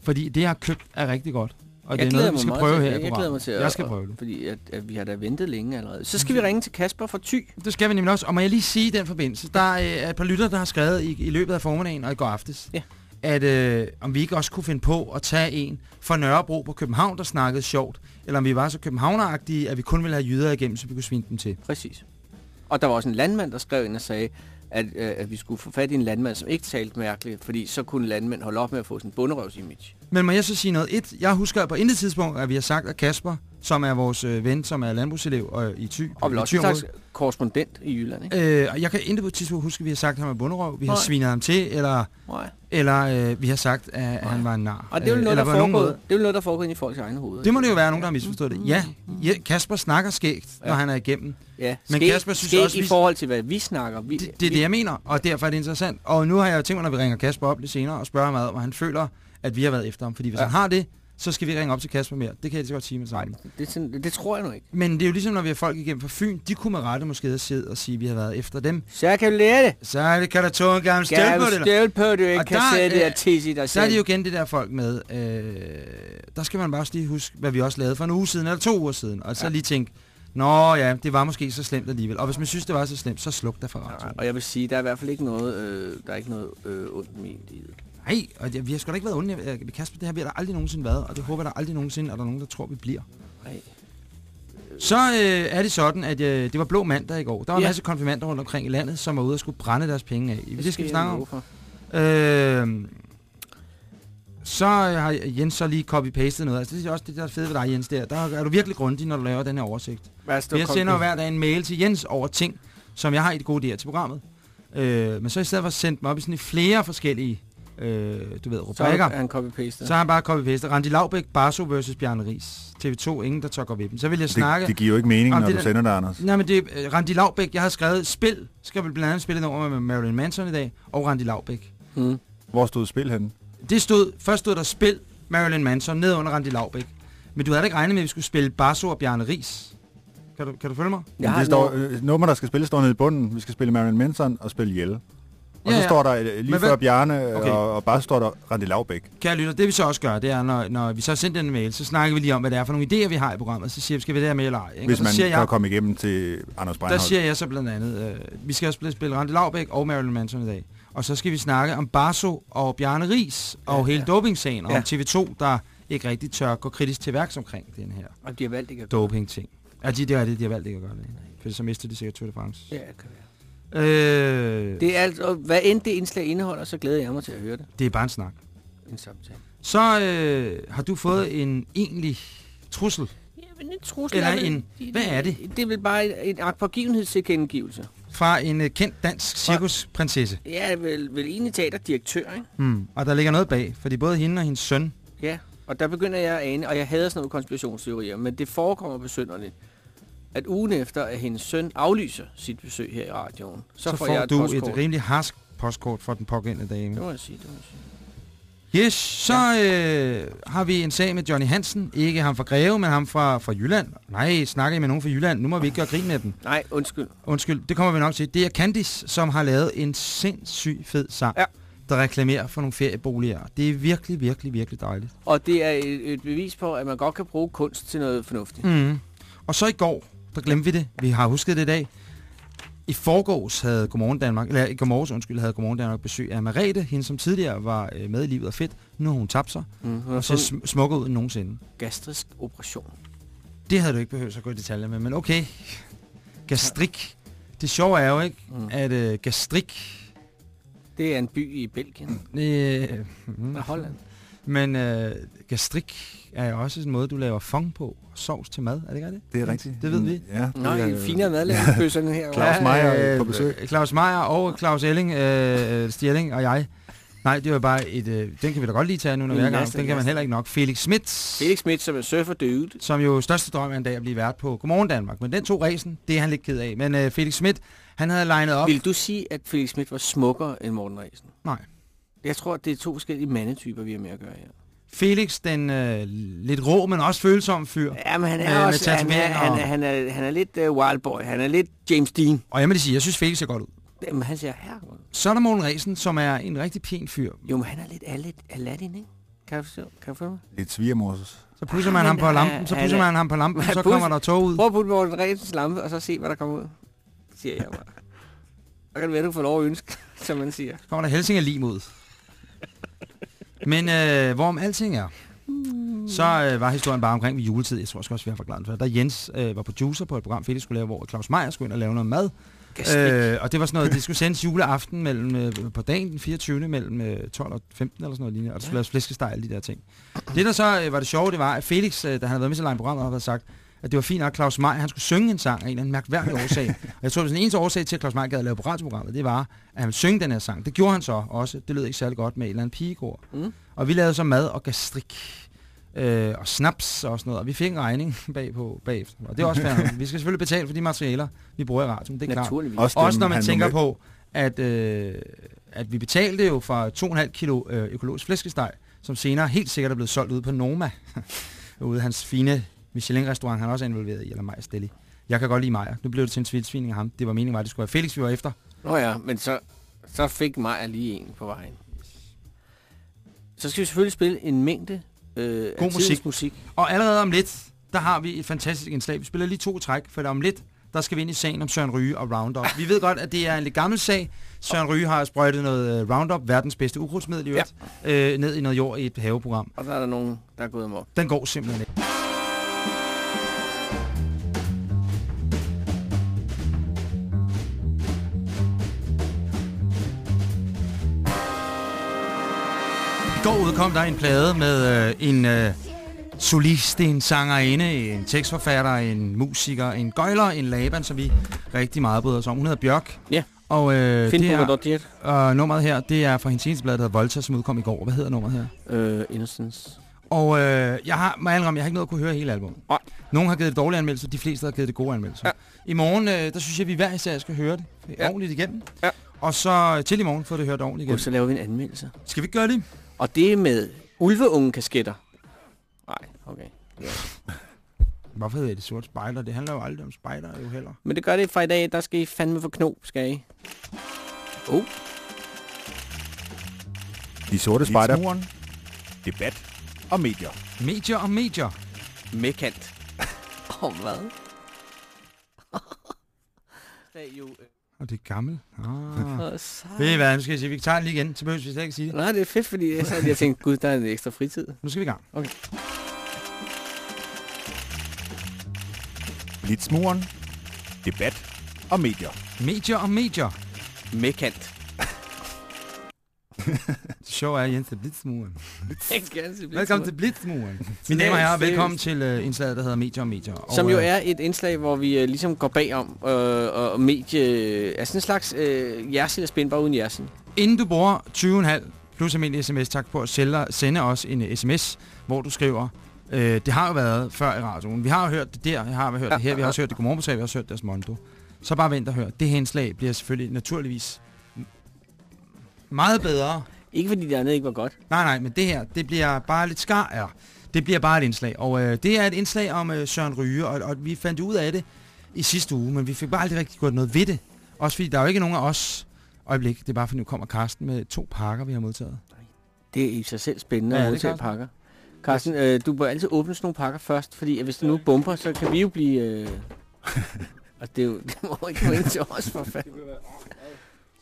[SPEAKER 2] Fordi det, jeg har købt, er rigtig godt. Og
[SPEAKER 3] Jeg
[SPEAKER 2] det er
[SPEAKER 3] glæder
[SPEAKER 2] noget, vi
[SPEAKER 3] mig
[SPEAKER 2] skal prøve
[SPEAKER 3] til-
[SPEAKER 2] her i
[SPEAKER 3] jeg glæder mig til
[SPEAKER 2] Jeg skal prøve det.
[SPEAKER 3] Fordi at, at vi har da ventet længe allerede. Så skal vi ringe til Kasper fra Thy.
[SPEAKER 2] Det skal vi nemlig også. Og må jeg lige sige i den forbindelse, der er øh, et par lytter, der har skrevet i, i løbet af formiddagen og i går aftes,
[SPEAKER 3] Ja.
[SPEAKER 2] At øh, om vi ikke også kunne finde på at tage en fra Nørrebro på København, der snakkede sjovt, eller om vi var så københavneragtige, at vi kun ville have jyder igennem, så vi kunne svine dem til.
[SPEAKER 3] Præcis. Og der var også en landmand, der skrev ind og sagde, at, øh, at vi skulle få fat i en landmand, som ikke talte mærkeligt, fordi så kunne landmænd holde op med at få sådan en bunderøvs-image.
[SPEAKER 2] Men må jeg så sige noget? Et, jeg husker på intet tidspunkt, at vi har sagt, at Kasper, som er vores øh, ven, som er landbrugselev og, i Thy,
[SPEAKER 3] Og vel også en slags korrespondent i Jylland, ikke?
[SPEAKER 2] Øh, og jeg kan intet på et tidspunkt huske, at vi har sagt, at han var bunderøv. Vi har
[SPEAKER 3] Nej.
[SPEAKER 2] svinet ham til, eller,
[SPEAKER 3] Nej.
[SPEAKER 2] eller øh, vi har sagt, at Nej. han var en nar.
[SPEAKER 3] Og det er jo
[SPEAKER 2] Øh,
[SPEAKER 3] noget, der
[SPEAKER 2] måde.
[SPEAKER 3] det er noget, der foregår i folks egne hoveder.
[SPEAKER 2] Det må det jo være, nogen, der har misforstået det. Ja, ja Kasper snakker skægt, når
[SPEAKER 3] Ja.
[SPEAKER 2] han er igennem.
[SPEAKER 3] Ja,
[SPEAKER 2] Men
[SPEAKER 3] skæg,
[SPEAKER 2] Kasper synes
[SPEAKER 3] skæg
[SPEAKER 2] også,
[SPEAKER 3] i
[SPEAKER 2] vi-
[SPEAKER 3] forhold til, hvad vi snakker. Vi,
[SPEAKER 2] Det, det er det, jeg mener, og derfor er det interessant. Og nu har jeg jo tænkt mig, når vi ringer Kasper op lidt senere, og spørger ham, om han føler, at vi har været efter ham. Fordi hvis
[SPEAKER 3] ja.
[SPEAKER 2] han har det, så skal vi ringe op til Kasper mere. Det kan jeg lige så godt sige med sammen.
[SPEAKER 3] det, det, det tror jeg nu ikke.
[SPEAKER 2] Men det er jo ligesom, når vi har folk igennem fra Fyn, de kunne med rette måske sidde og sige, at vi har været efter dem.
[SPEAKER 3] Så kan du lære det.
[SPEAKER 2] Så er det, kan der tog en gammel støv
[SPEAKER 3] Skal
[SPEAKER 2] på det. der.
[SPEAKER 3] støvle på, du ikke
[SPEAKER 2] Og
[SPEAKER 3] kan
[SPEAKER 2] der,
[SPEAKER 3] sætte det
[SPEAKER 2] øh,
[SPEAKER 3] der tis i dig
[SPEAKER 2] Så er det jo igen det der folk med, øh, der skal man bare også lige huske, hvad vi også lavede for en uge siden, eller to uger siden, og så
[SPEAKER 3] Ja.
[SPEAKER 2] lige tænke, Nå ja, det var måske så slemt alligevel. Og hvis man synes, det var så slemt, så sluk der for radioen.
[SPEAKER 3] og jeg vil sige, der er i hvert fald ikke noget, øh, der er ikke noget øh, ondt i det.
[SPEAKER 2] Nej, og det, vi har sgu da ikke været onde øh, ved Kasper. Det har vi aldrig nogensinde været, og det håber jeg der aldrig nogensinde, er der nogen, der tror, vi bliver.
[SPEAKER 3] Nej.
[SPEAKER 2] Så øh, er det sådan, at øh, det var blå mandag i går. Der var en
[SPEAKER 3] Ja.
[SPEAKER 2] masse konfirmander rundt omkring i landet, som var ude og skulle brænde deres penge af. Det, det skal vi
[SPEAKER 3] jeg
[SPEAKER 2] snakke om. Øh, så har Jens så lige copy-pastet noget. Altså, det er også det, der er fedt ved dig, Jens. Der. der er du virkelig grundig, når du laver den her oversigt. Jeg sender hver dag en mail til Jens over ting, som jeg har i det gode idéer til programmet. Øh, men så i stedet for at sende dem op i sådan flere forskellige, øh, du ved,
[SPEAKER 3] Så
[SPEAKER 2] rubrikker,
[SPEAKER 3] er han copy-paste.
[SPEAKER 2] så har han bare copy-pastet. Randi Laubæk, Barso versus Bjarne Ries. TV2, ingen der gå ved dem. Så vil jeg snakke...
[SPEAKER 4] Det, det giver jo ikke mening, når
[SPEAKER 2] det
[SPEAKER 4] du
[SPEAKER 2] der-
[SPEAKER 4] sender det, Anders.
[SPEAKER 2] Nej, men det er uh, Randi Laubæk. Jeg har skrevet spil. Skal vi blandt andet spille nummer med Marilyn Manson i dag. Og Randi Laubæk.
[SPEAKER 3] Mm.
[SPEAKER 4] Hvor stod spil henne?
[SPEAKER 2] Det stod, først stod der spil Marilyn Manson ned under Randi Laubæk. Men du havde da ikke regnet med, at vi skulle spille Barso og Bjarne Ries. Kan du, kan du følge mig?
[SPEAKER 3] Jeg
[SPEAKER 4] det står, øh, nummer, der skal spilles, står nede i bunden. Vi skal spille Marilyn Manson og spille Jelle. Og
[SPEAKER 2] Ja,
[SPEAKER 4] så står der øh, lige
[SPEAKER 2] Men
[SPEAKER 4] før
[SPEAKER 2] hvad-
[SPEAKER 4] Bjarne,
[SPEAKER 2] Okay.
[SPEAKER 4] okay. og, og bare står der Randi Lavbæk.
[SPEAKER 2] Kære lytter, det vi så også gør, det er, når, når vi så sendt den mail, så snakker vi lige om, hvad det er for nogle idéer, vi har i programmet. Så siger vi, skal vi det her med eller ej? Ikke?
[SPEAKER 4] Hvis man
[SPEAKER 2] siger
[SPEAKER 4] kan
[SPEAKER 2] jeg,
[SPEAKER 4] komme igennem til Anders
[SPEAKER 2] der
[SPEAKER 4] Breinholt.
[SPEAKER 2] siger jeg så blandt andet, øh, vi skal også spille, Randi Laubæk og Marilyn Manson i dag. Og så skal vi snakke om Barso og Bjarne Ries og
[SPEAKER 3] Ja,
[SPEAKER 2] hele
[SPEAKER 3] ja.
[SPEAKER 2] dopingsagen, og
[SPEAKER 3] Ja.
[SPEAKER 2] om TV2, der ikke rigtig tør gå kritisk til værks omkring den her
[SPEAKER 3] Og de har valgt ikke at
[SPEAKER 2] doping-ting. Ja, de, det er det, de har valgt ikke at gøre det. For så mister de sikkert Tour de France.
[SPEAKER 3] Ja, det kan være.
[SPEAKER 2] Øh,
[SPEAKER 3] Det er alt, og hvad end det indslag indeholder, så glæder jeg mig til at høre det.
[SPEAKER 2] det er bare en snak.
[SPEAKER 3] En samtale.
[SPEAKER 2] Så øh, har du fået en egentlig trussel
[SPEAKER 3] Ja, men en trussel
[SPEAKER 2] Eller
[SPEAKER 3] er vel-
[SPEAKER 2] en- hvad er det?
[SPEAKER 3] Det er vel bare en, en agtpågivenhedstilkendegivelse.
[SPEAKER 2] fra en øh, kendt dansk cirkusprinsesse.
[SPEAKER 3] Er vel, vel egentlig teaterdirektør, ikke?
[SPEAKER 2] Hmm. Og der ligger noget bag, fordi både hende og hendes søn,
[SPEAKER 3] Ja, og der begynder jeg at ane, og jeg hader sådan noget konspirationsteorier, men det forekommer besynderligt, at ugen efter, at hendes søn aflyser sit besøg her i radioen, så,
[SPEAKER 2] så,
[SPEAKER 3] får,
[SPEAKER 2] får
[SPEAKER 3] jeg et
[SPEAKER 2] du
[SPEAKER 3] postkort.
[SPEAKER 2] et rimelig harsk postkort fra den pågældende
[SPEAKER 3] Det
[SPEAKER 2] dame.
[SPEAKER 3] må jeg sige, det må jeg sige.
[SPEAKER 2] Yes, så øh, har vi en sag med Johnny Hansen. Ikke ham fra Greve, men ham fra, fra Jylland. Nej, snakker I med nogen fra Jylland? Nu må vi ikke gøre grin med dem.
[SPEAKER 3] Nej, undskyld.
[SPEAKER 2] Undskyld, det kommer vi nok til. Det er Candice, som har lavet en sindssyg fed sang,
[SPEAKER 3] Ja.
[SPEAKER 2] der reklamerer for nogle ferieboliger. Det er virkelig, virkelig, virkelig dejligt.
[SPEAKER 3] Og det er et, et bevis på, at man godt kan bruge kunst til noget fornuftigt.
[SPEAKER 2] Mm. Og så i går, der glemte vi det. Vi har husket det i dag. I forgårs havde Godmorgen Danmark, eller i godmorges, undskyld, havde Godmorgen Danmark besøg af Marete, hende som tidligere var øh, med i Livet og Fedt. Nu har hun tabt sig,
[SPEAKER 3] Mm, hun
[SPEAKER 2] og ser
[SPEAKER 3] fået en
[SPEAKER 2] sm- smukkere ud end nogensinde.
[SPEAKER 3] gastrisk operation.
[SPEAKER 2] Det havde du ikke behøvet at gå i detaljer med, men okay. Gastrik. Det sjove er jo ikke,
[SPEAKER 3] Mm.
[SPEAKER 2] at øh, gastrik...
[SPEAKER 3] Det er en by i Belgien.
[SPEAKER 2] Øh, mm,
[SPEAKER 3] Holland.
[SPEAKER 2] Men øh, gastrik er jo også en måde, du laver fong på. Sovs til mad, er det ikke det?
[SPEAKER 4] Det er rigtigt.
[SPEAKER 2] Det ved vi.
[SPEAKER 4] Ja,
[SPEAKER 3] Nå,
[SPEAKER 4] det
[SPEAKER 3] en
[SPEAKER 4] er-
[SPEAKER 3] finere madlavningsbøsserne [laughs] her.
[SPEAKER 4] Claus
[SPEAKER 3] hva'?
[SPEAKER 4] Meyer er
[SPEAKER 2] øh,
[SPEAKER 4] på besøg.
[SPEAKER 2] Claus Meier og Claus Elling, øh, Stierling og jeg. Nej, det var bare et... Øh, den kan vi da godt lige tage nu, når vi er
[SPEAKER 3] Mm,
[SPEAKER 2] gang.
[SPEAKER 3] lad os
[SPEAKER 2] Den kan man heller ikke nok. Felix Schmidt,
[SPEAKER 3] Felix Schmidt, som er surfer dude.
[SPEAKER 2] som jo største drøm er en dag at blive vært på Godmorgen Danmark. Men den to ræsen, det er han lidt ked af. Men øh, Felix Schmidt, han havde legnet op...
[SPEAKER 3] Vil du sige, at Felix Schmidt var smukkere end Morten Ræsen?
[SPEAKER 2] Nej.
[SPEAKER 3] Jeg tror, det er to forskellige mandetyper, vi har med at gøre her.
[SPEAKER 2] Felix, den øh, lidt rå, men også følsom fyr.
[SPEAKER 3] Ja, men han er
[SPEAKER 2] med
[SPEAKER 3] også... Han er, han,
[SPEAKER 2] og-
[SPEAKER 3] er, han, er, han er lidt uh, wild boy. Han er lidt James Dean.
[SPEAKER 2] Og jeg må lige sige, jeg synes Felix ser godt ud.
[SPEAKER 3] Jamen, han siger, herregud.
[SPEAKER 2] Så er der Morten Ræsen, som er en rigtig pæn fyr.
[SPEAKER 3] Jo, men han er lidt Al- Aladdin, ikke? Kan du, forstå? kan du følge mig?
[SPEAKER 4] Lidt svigermors.
[SPEAKER 2] Så pusser
[SPEAKER 3] Ah,
[SPEAKER 2] man ham på lampen, så pusser
[SPEAKER 3] er-
[SPEAKER 2] man ham på lampen, så kommer der tog ud.
[SPEAKER 3] Prøv at putte Morten Ræsens lampe, og så se, hvad der kommer ud. Siger jeg bare. Så kan det være, du får lov at ønske, [laughs] som man siger.
[SPEAKER 2] Så kommer der Helsinger lim ud. [laughs] Men øh, hvorom alting er, så øh, var historien bare omkring ved juletid. Jeg tror også, vi har forklaret før. Der Jens øh, var producer på et program, Felix skulle lave, hvor Claus Meier skulle ind og lave noget mad. Øh, og det var sådan noget, det skulle sendes juleaften mellem, øh, på dagen den 24. mellem øh, 12 og 15 eller sådan noget lignende, og der skulle laves flæskesteg og de der ting. Det der så øh, var det sjove, det var, at Felix, øh, da han havde været med til at lege programmet, havde sagt, at det var fint nok, at Claus Meier, han skulle synge en sang af en eller anden mærkværdig årsag. og jeg tror, at den eneste årsag til, at Claus Meier gad at lave på radioprogrammet, det var, at han ville synge den her sang. Det gjorde han så også. Det lød ikke særlig godt med et eller andet pigekor.
[SPEAKER 3] Mm.
[SPEAKER 2] Og vi lavede så mad og gastrik. Øh, og snaps og sådan noget. Og vi fik en regning [laughs] bagpå, bagefter. Og det er også fair. vi skal selvfølgelig betale for de materialer, vi bruger i radioen. Det er klart.
[SPEAKER 4] Også,
[SPEAKER 2] Også når man tænker
[SPEAKER 4] med-
[SPEAKER 2] på, at, øh, at vi betalte jo for 2,5 kilo øh, økologisk flæskesteg, som senere helt sikkert er blevet solgt ude på Noma. [laughs] ude hans fine Michelin-restaurant, han er også involveret i, eller Majers Deli. Jeg kan godt lide Majer. Nu blev det til en svildsvining af ham. Det var meningen, var, at det skulle være Felix, vi var efter.
[SPEAKER 3] Nå ja, men så, så fik Maja lige en på vejen. Så skal vi selvfølgelig spille en mængde øh,
[SPEAKER 2] God musik.
[SPEAKER 3] musik.
[SPEAKER 2] Og allerede om lidt, der har vi et fantastisk indslag. Vi spiller lige to træk, for om lidt, der skal vi ind i sagen om Søren Ryge og Roundup. Vi ved godt, at det er en lidt gammel sag. Søren Ryge har sprøjtet noget øh, Roundup, verdens bedste ukrudtsmiddel i øvrigt, øh, ned i noget jord i et haveprogram.
[SPEAKER 3] Og så er der nogen, der er gået amok.
[SPEAKER 2] Den går simpelthen ikke. Går udkom der en plade med øh, en øh, solist, en sangerinde, en tekstforfatter, en musiker, en gøjler, en laban, som vi rigtig meget bryder os om. Hun hedder Bjørk.
[SPEAKER 3] Ja.
[SPEAKER 2] Og øh,
[SPEAKER 3] Find
[SPEAKER 2] det er,
[SPEAKER 3] der
[SPEAKER 2] og nummeret her, det er fra hendes seneste blad, der hedder Volta, som udkom i går. Hvad hedder nummeret her?
[SPEAKER 3] øh, Innocence.
[SPEAKER 2] Og øh, jeg har, må jeg jeg har ikke nået at kunne høre hele albumet.
[SPEAKER 3] Nej.
[SPEAKER 2] Nogle har givet det dårlige anmeldelser, de fleste har givet det gode anmeldelser.
[SPEAKER 3] Ja.
[SPEAKER 2] I morgen, øh, der synes jeg, vi hver især skal høre det
[SPEAKER 3] Ja.
[SPEAKER 2] ordentligt igennem.
[SPEAKER 3] Ja.
[SPEAKER 2] Og så til i morgen får det hørt ordentligt
[SPEAKER 3] Og
[SPEAKER 2] igennem.
[SPEAKER 3] så laver vi en anmeldelse.
[SPEAKER 2] Skal vi ikke gøre det?
[SPEAKER 3] Og det er med ulveunge kasketter. Nej, okay.
[SPEAKER 2] Hvorfor hedder det sorte spejder? Det handler jo aldrig om spejder jo heller.
[SPEAKER 3] Men det gør det fra i dag. Der skal I fandme få knop, skal I. Oh,
[SPEAKER 4] De sorte spejder.
[SPEAKER 7] Debat og medier.
[SPEAKER 2] Medier og medier.
[SPEAKER 3] med kant. Åh, oh, hvad? [laughs] det er jo...
[SPEAKER 2] Og det er gammelt. Ah. Ved I hvad, nu skal jeg sige, vi tager den lige igen, så behøver vi slet ikke sige det.
[SPEAKER 3] Nej, det er fedt, fordi jeg, så, jeg tænkte, gud, der er en ekstra fritid.
[SPEAKER 2] Nu skal vi i gang.
[SPEAKER 7] Blitzmuren, debat og medier.
[SPEAKER 2] Medier og medier.
[SPEAKER 3] Med kant. [laughs]
[SPEAKER 2] Det sjove er, Jens, det er Blitzmuren. [laughs] Velkommen til Blitzmuren. [laughs] Mine damer og herrer, velkommen til uh, indslaget, der hedder Medier og medier. Og,
[SPEAKER 3] Som jo
[SPEAKER 2] øh,
[SPEAKER 3] er et indslag, hvor vi uh, ligesom går bagom, uh, og medie er sådan en slags uh, jersel og spænd, bare uden jersel.
[SPEAKER 2] Inden du bruger 20,5 plus almindelig sms, tak på at sælge, sende os en sms, hvor du skriver, øh, det har jo været før i radioen. Vi har jo hørt det der, jeg har hørt det her, vi har også hørt det i Godmorgen, vi har også hørt deres Mondo. Så bare vent og hør. Det her indslag bliver selvfølgelig naturligvis meget bedre.
[SPEAKER 3] Ikke fordi det andet ikke var godt.
[SPEAKER 2] Nej, nej, men det her, det bliver bare lidt skar, ja. Det bliver bare et indslag. Og øh, det er et indslag om øh, Søren Ryge, og, og vi fandt ud af det i sidste uge, men vi fik bare aldrig rigtig gjort noget ved det. Også fordi der er jo ikke nogen af os, øjeblik, det er bare fordi nu kommer Karsten med to pakker, vi har modtaget.
[SPEAKER 3] Det er i sig selv spændende
[SPEAKER 2] Ja,
[SPEAKER 3] at modtage pakker. Carsten, øh, du bør altid åbne sådan nogle pakker først, fordi hvis det nu bomber, så kan vi jo blive... Øh... [laughs] og det, er jo, det må ikke gå ind til os, for fanden.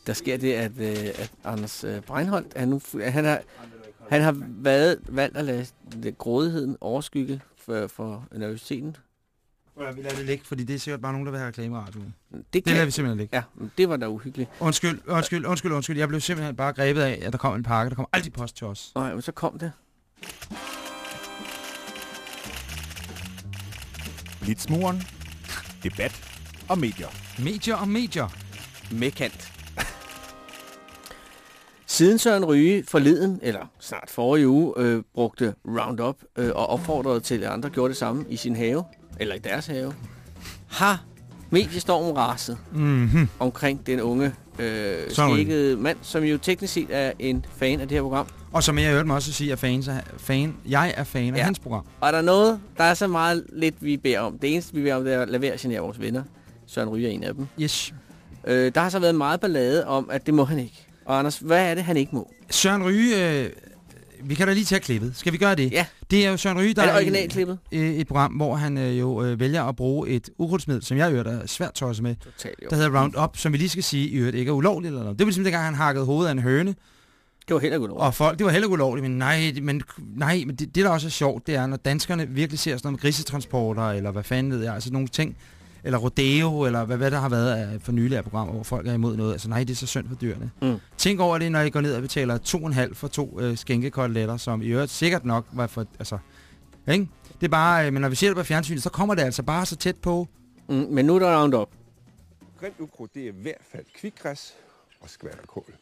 [SPEAKER 3] Der sker det, at, øh, at Anders øh, Breinholt, han, nu, han, har, han har været, valgt at lade grådigheden overskygge for, for nervøsiteten.
[SPEAKER 2] Ja, vi lader det ligge, fordi det er sikkert bare nogen, der vil have reklame i radioen.
[SPEAKER 3] Det,
[SPEAKER 2] Det
[SPEAKER 3] kan,
[SPEAKER 2] lader vi simpelthen ligge.
[SPEAKER 3] Ja, det var da uhyggeligt.
[SPEAKER 2] Undskyld, undskyld, undskyld, undskyld. Jeg blev simpelthen bare grebet af, at der kom en pakke. Der kom altid post til os.
[SPEAKER 3] Nej, men så kom det.
[SPEAKER 7] Blitzmuren, debat og medier.
[SPEAKER 2] Medier og medier.
[SPEAKER 3] med kant. Siden Søren Ryge forleden, eller snart forrige uge, øh, brugte Roundup øh, og opfordrede til, at andre gjorde det samme i sin have, eller i deres have, har mediestormen raset
[SPEAKER 2] Mm-hmm.
[SPEAKER 3] omkring den unge øh, skækkede mand, som jo teknisk set er en fan af det her program.
[SPEAKER 2] Og som jeg hørte mig også sige, at fans er fan, jeg er fan af
[SPEAKER 3] Ja.
[SPEAKER 2] hans program.
[SPEAKER 3] Og er der noget, der er så meget lidt, vi beder om. Det eneste, vi beder om, det er at lade være at genere vores venner. Søren Ryge er en af dem.
[SPEAKER 2] Yes.
[SPEAKER 3] Øh, der har så været meget ballade om, at det må han ikke. Og Anders, hvad er det, han ikke må?
[SPEAKER 2] Søren Ryge, øh, vi kan da lige tage klippet. Skal vi gøre det?
[SPEAKER 3] Ja.
[SPEAKER 2] Det er jo Søren Ryge, der
[SPEAKER 3] Er det
[SPEAKER 2] i-
[SPEAKER 3] originalklippet?
[SPEAKER 2] øh, et program, hvor han øh, jo øh, vælger at bruge et ukrudtsmiddel, som jeg øvrigt er svært tosset med,
[SPEAKER 3] Totalt jo.
[SPEAKER 2] der hedder Roundup, som vi lige skal sige i øvrigt ikke er ulovligt eller noget. Det var ligesom dengang, han hakkede hovedet af en høne,
[SPEAKER 3] Det var heller ikke ulovligt.
[SPEAKER 2] og folk, det var heller ikke ulovligt, men nej, men, nej, men det, det, der også er sjovt, det er, når danskerne virkelig ser sådan noget med grisetransporter, eller hvad fanden ved jeg, altså nogle ting, eller rodeo, eller hvad, hvad der har været af for nylig af programmer, hvor folk er imod noget. Altså nej, det er så synd for dyrene.
[SPEAKER 3] Mm.
[SPEAKER 2] Tænk over det, når I går ned og betaler 2,5 for to øh, skænkekoteletter, som i øvrigt sikkert nok var for, altså, ikke? Det er bare, øh, men når vi ser det på fjernsynet, så kommer det altså bare så tæt på.
[SPEAKER 3] Mm, men nu er der Roundup.
[SPEAKER 8] Grimt ukrudt, det er i hvert fald kvikgræs og skvatterkål.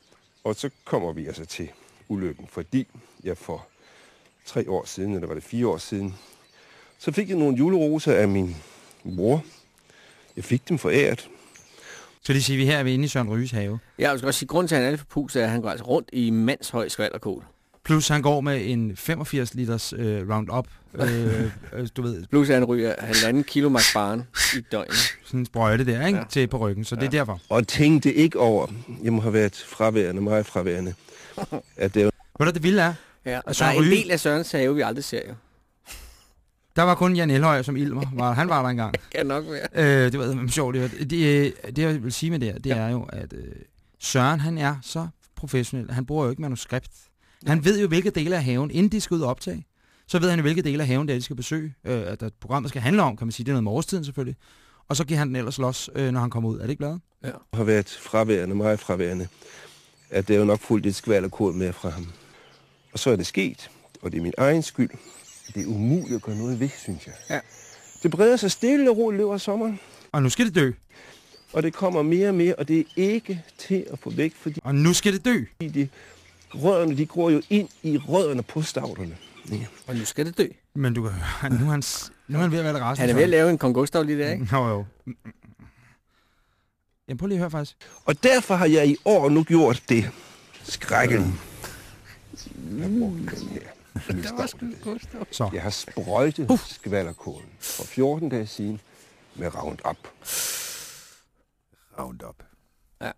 [SPEAKER 8] Og så kommer vi altså til ulykken, fordi jeg for tre år siden, eller var det fire år siden, så fik jeg nogle juleroser af min mor. Jeg fik dem foræret.
[SPEAKER 2] Så det siger vi her er vi inde i Søren Ryges have.
[SPEAKER 3] Jeg skal også sige, grund til, at han er lidt for pus, er, at han går altså rundt i mandshøj skvalderkål.
[SPEAKER 2] Plus han går med en 85 liters øh, Roundup, øh, [laughs] øh, du ved,
[SPEAKER 3] Plus han ryger halvanden kilo Macbaren i døgnet.
[SPEAKER 2] sådan en sprøjte der, ikke?
[SPEAKER 3] Ja.
[SPEAKER 2] Ja. Til på ryggen. Så ja. det er derfor.
[SPEAKER 8] Og tænkte ikke over, jeg må have været fraværende, meget fraværende, [laughs] at det er
[SPEAKER 2] Ved du, det vilde er?
[SPEAKER 3] Ja, og der er en
[SPEAKER 2] Ryge-
[SPEAKER 3] del af Sørens have, vi aldrig ser jo.
[SPEAKER 2] Der var kun Jan Elhøj som Ilmer. Var, han var der engang. [laughs]
[SPEAKER 3] Kan nok være.
[SPEAKER 2] Øh, det var sjovt. Det, var, det, øh, det, jeg vil sige med det her, det ja. er jo, at øh, Søren, han er så professionel. Han bruger jo ikke manuskript. Han ved jo, hvilke dele af haven, inden de skal ud og optage, så ved han jo, hvilke dele af haven, det er, de skal besøge. Øh, at programmet skal handle om, kan man sige. Det er noget med årstiden selvfølgelig. Og så giver han den ellers los, øh, når han kommer ud. Er det ikke bladet?
[SPEAKER 8] har været fraværende, meget fraværende, at det er jo nok fuldt et skvalderkål med fra ham. Og så er det sket, og det er min egen skyld. Det er umuligt at gøre noget ved, synes jeg.
[SPEAKER 3] Ja.
[SPEAKER 8] Det breder sig stille og roligt over sommeren,
[SPEAKER 2] Og nu skal det dø.
[SPEAKER 8] og det kommer mere og mere, og det er ikke til at få væk, fordi
[SPEAKER 2] Og nu skal det dø.
[SPEAKER 8] de, rødderne de går jo ind i rødderne på stavlerne. ikke?
[SPEAKER 3] Og nu skal det dø.
[SPEAKER 2] Men du kan høre, [laughs] nu er han, nu er han ved at være rasende.
[SPEAKER 3] Han er ved at lave en Kong Gustav lige der, ikke?
[SPEAKER 2] Nå jo. Jamen prøv lige at høre faktisk.
[SPEAKER 8] Og derfor har jeg i år nu gjort det skrækkelige. Jeg bruger den her. [laughs]
[SPEAKER 3] Der var sgu.
[SPEAKER 2] Så.
[SPEAKER 8] Jeg har sprøjtet skvallerkålen for 14 dage siden med Roundup.
[SPEAKER 2] Roundup.
[SPEAKER 3] Der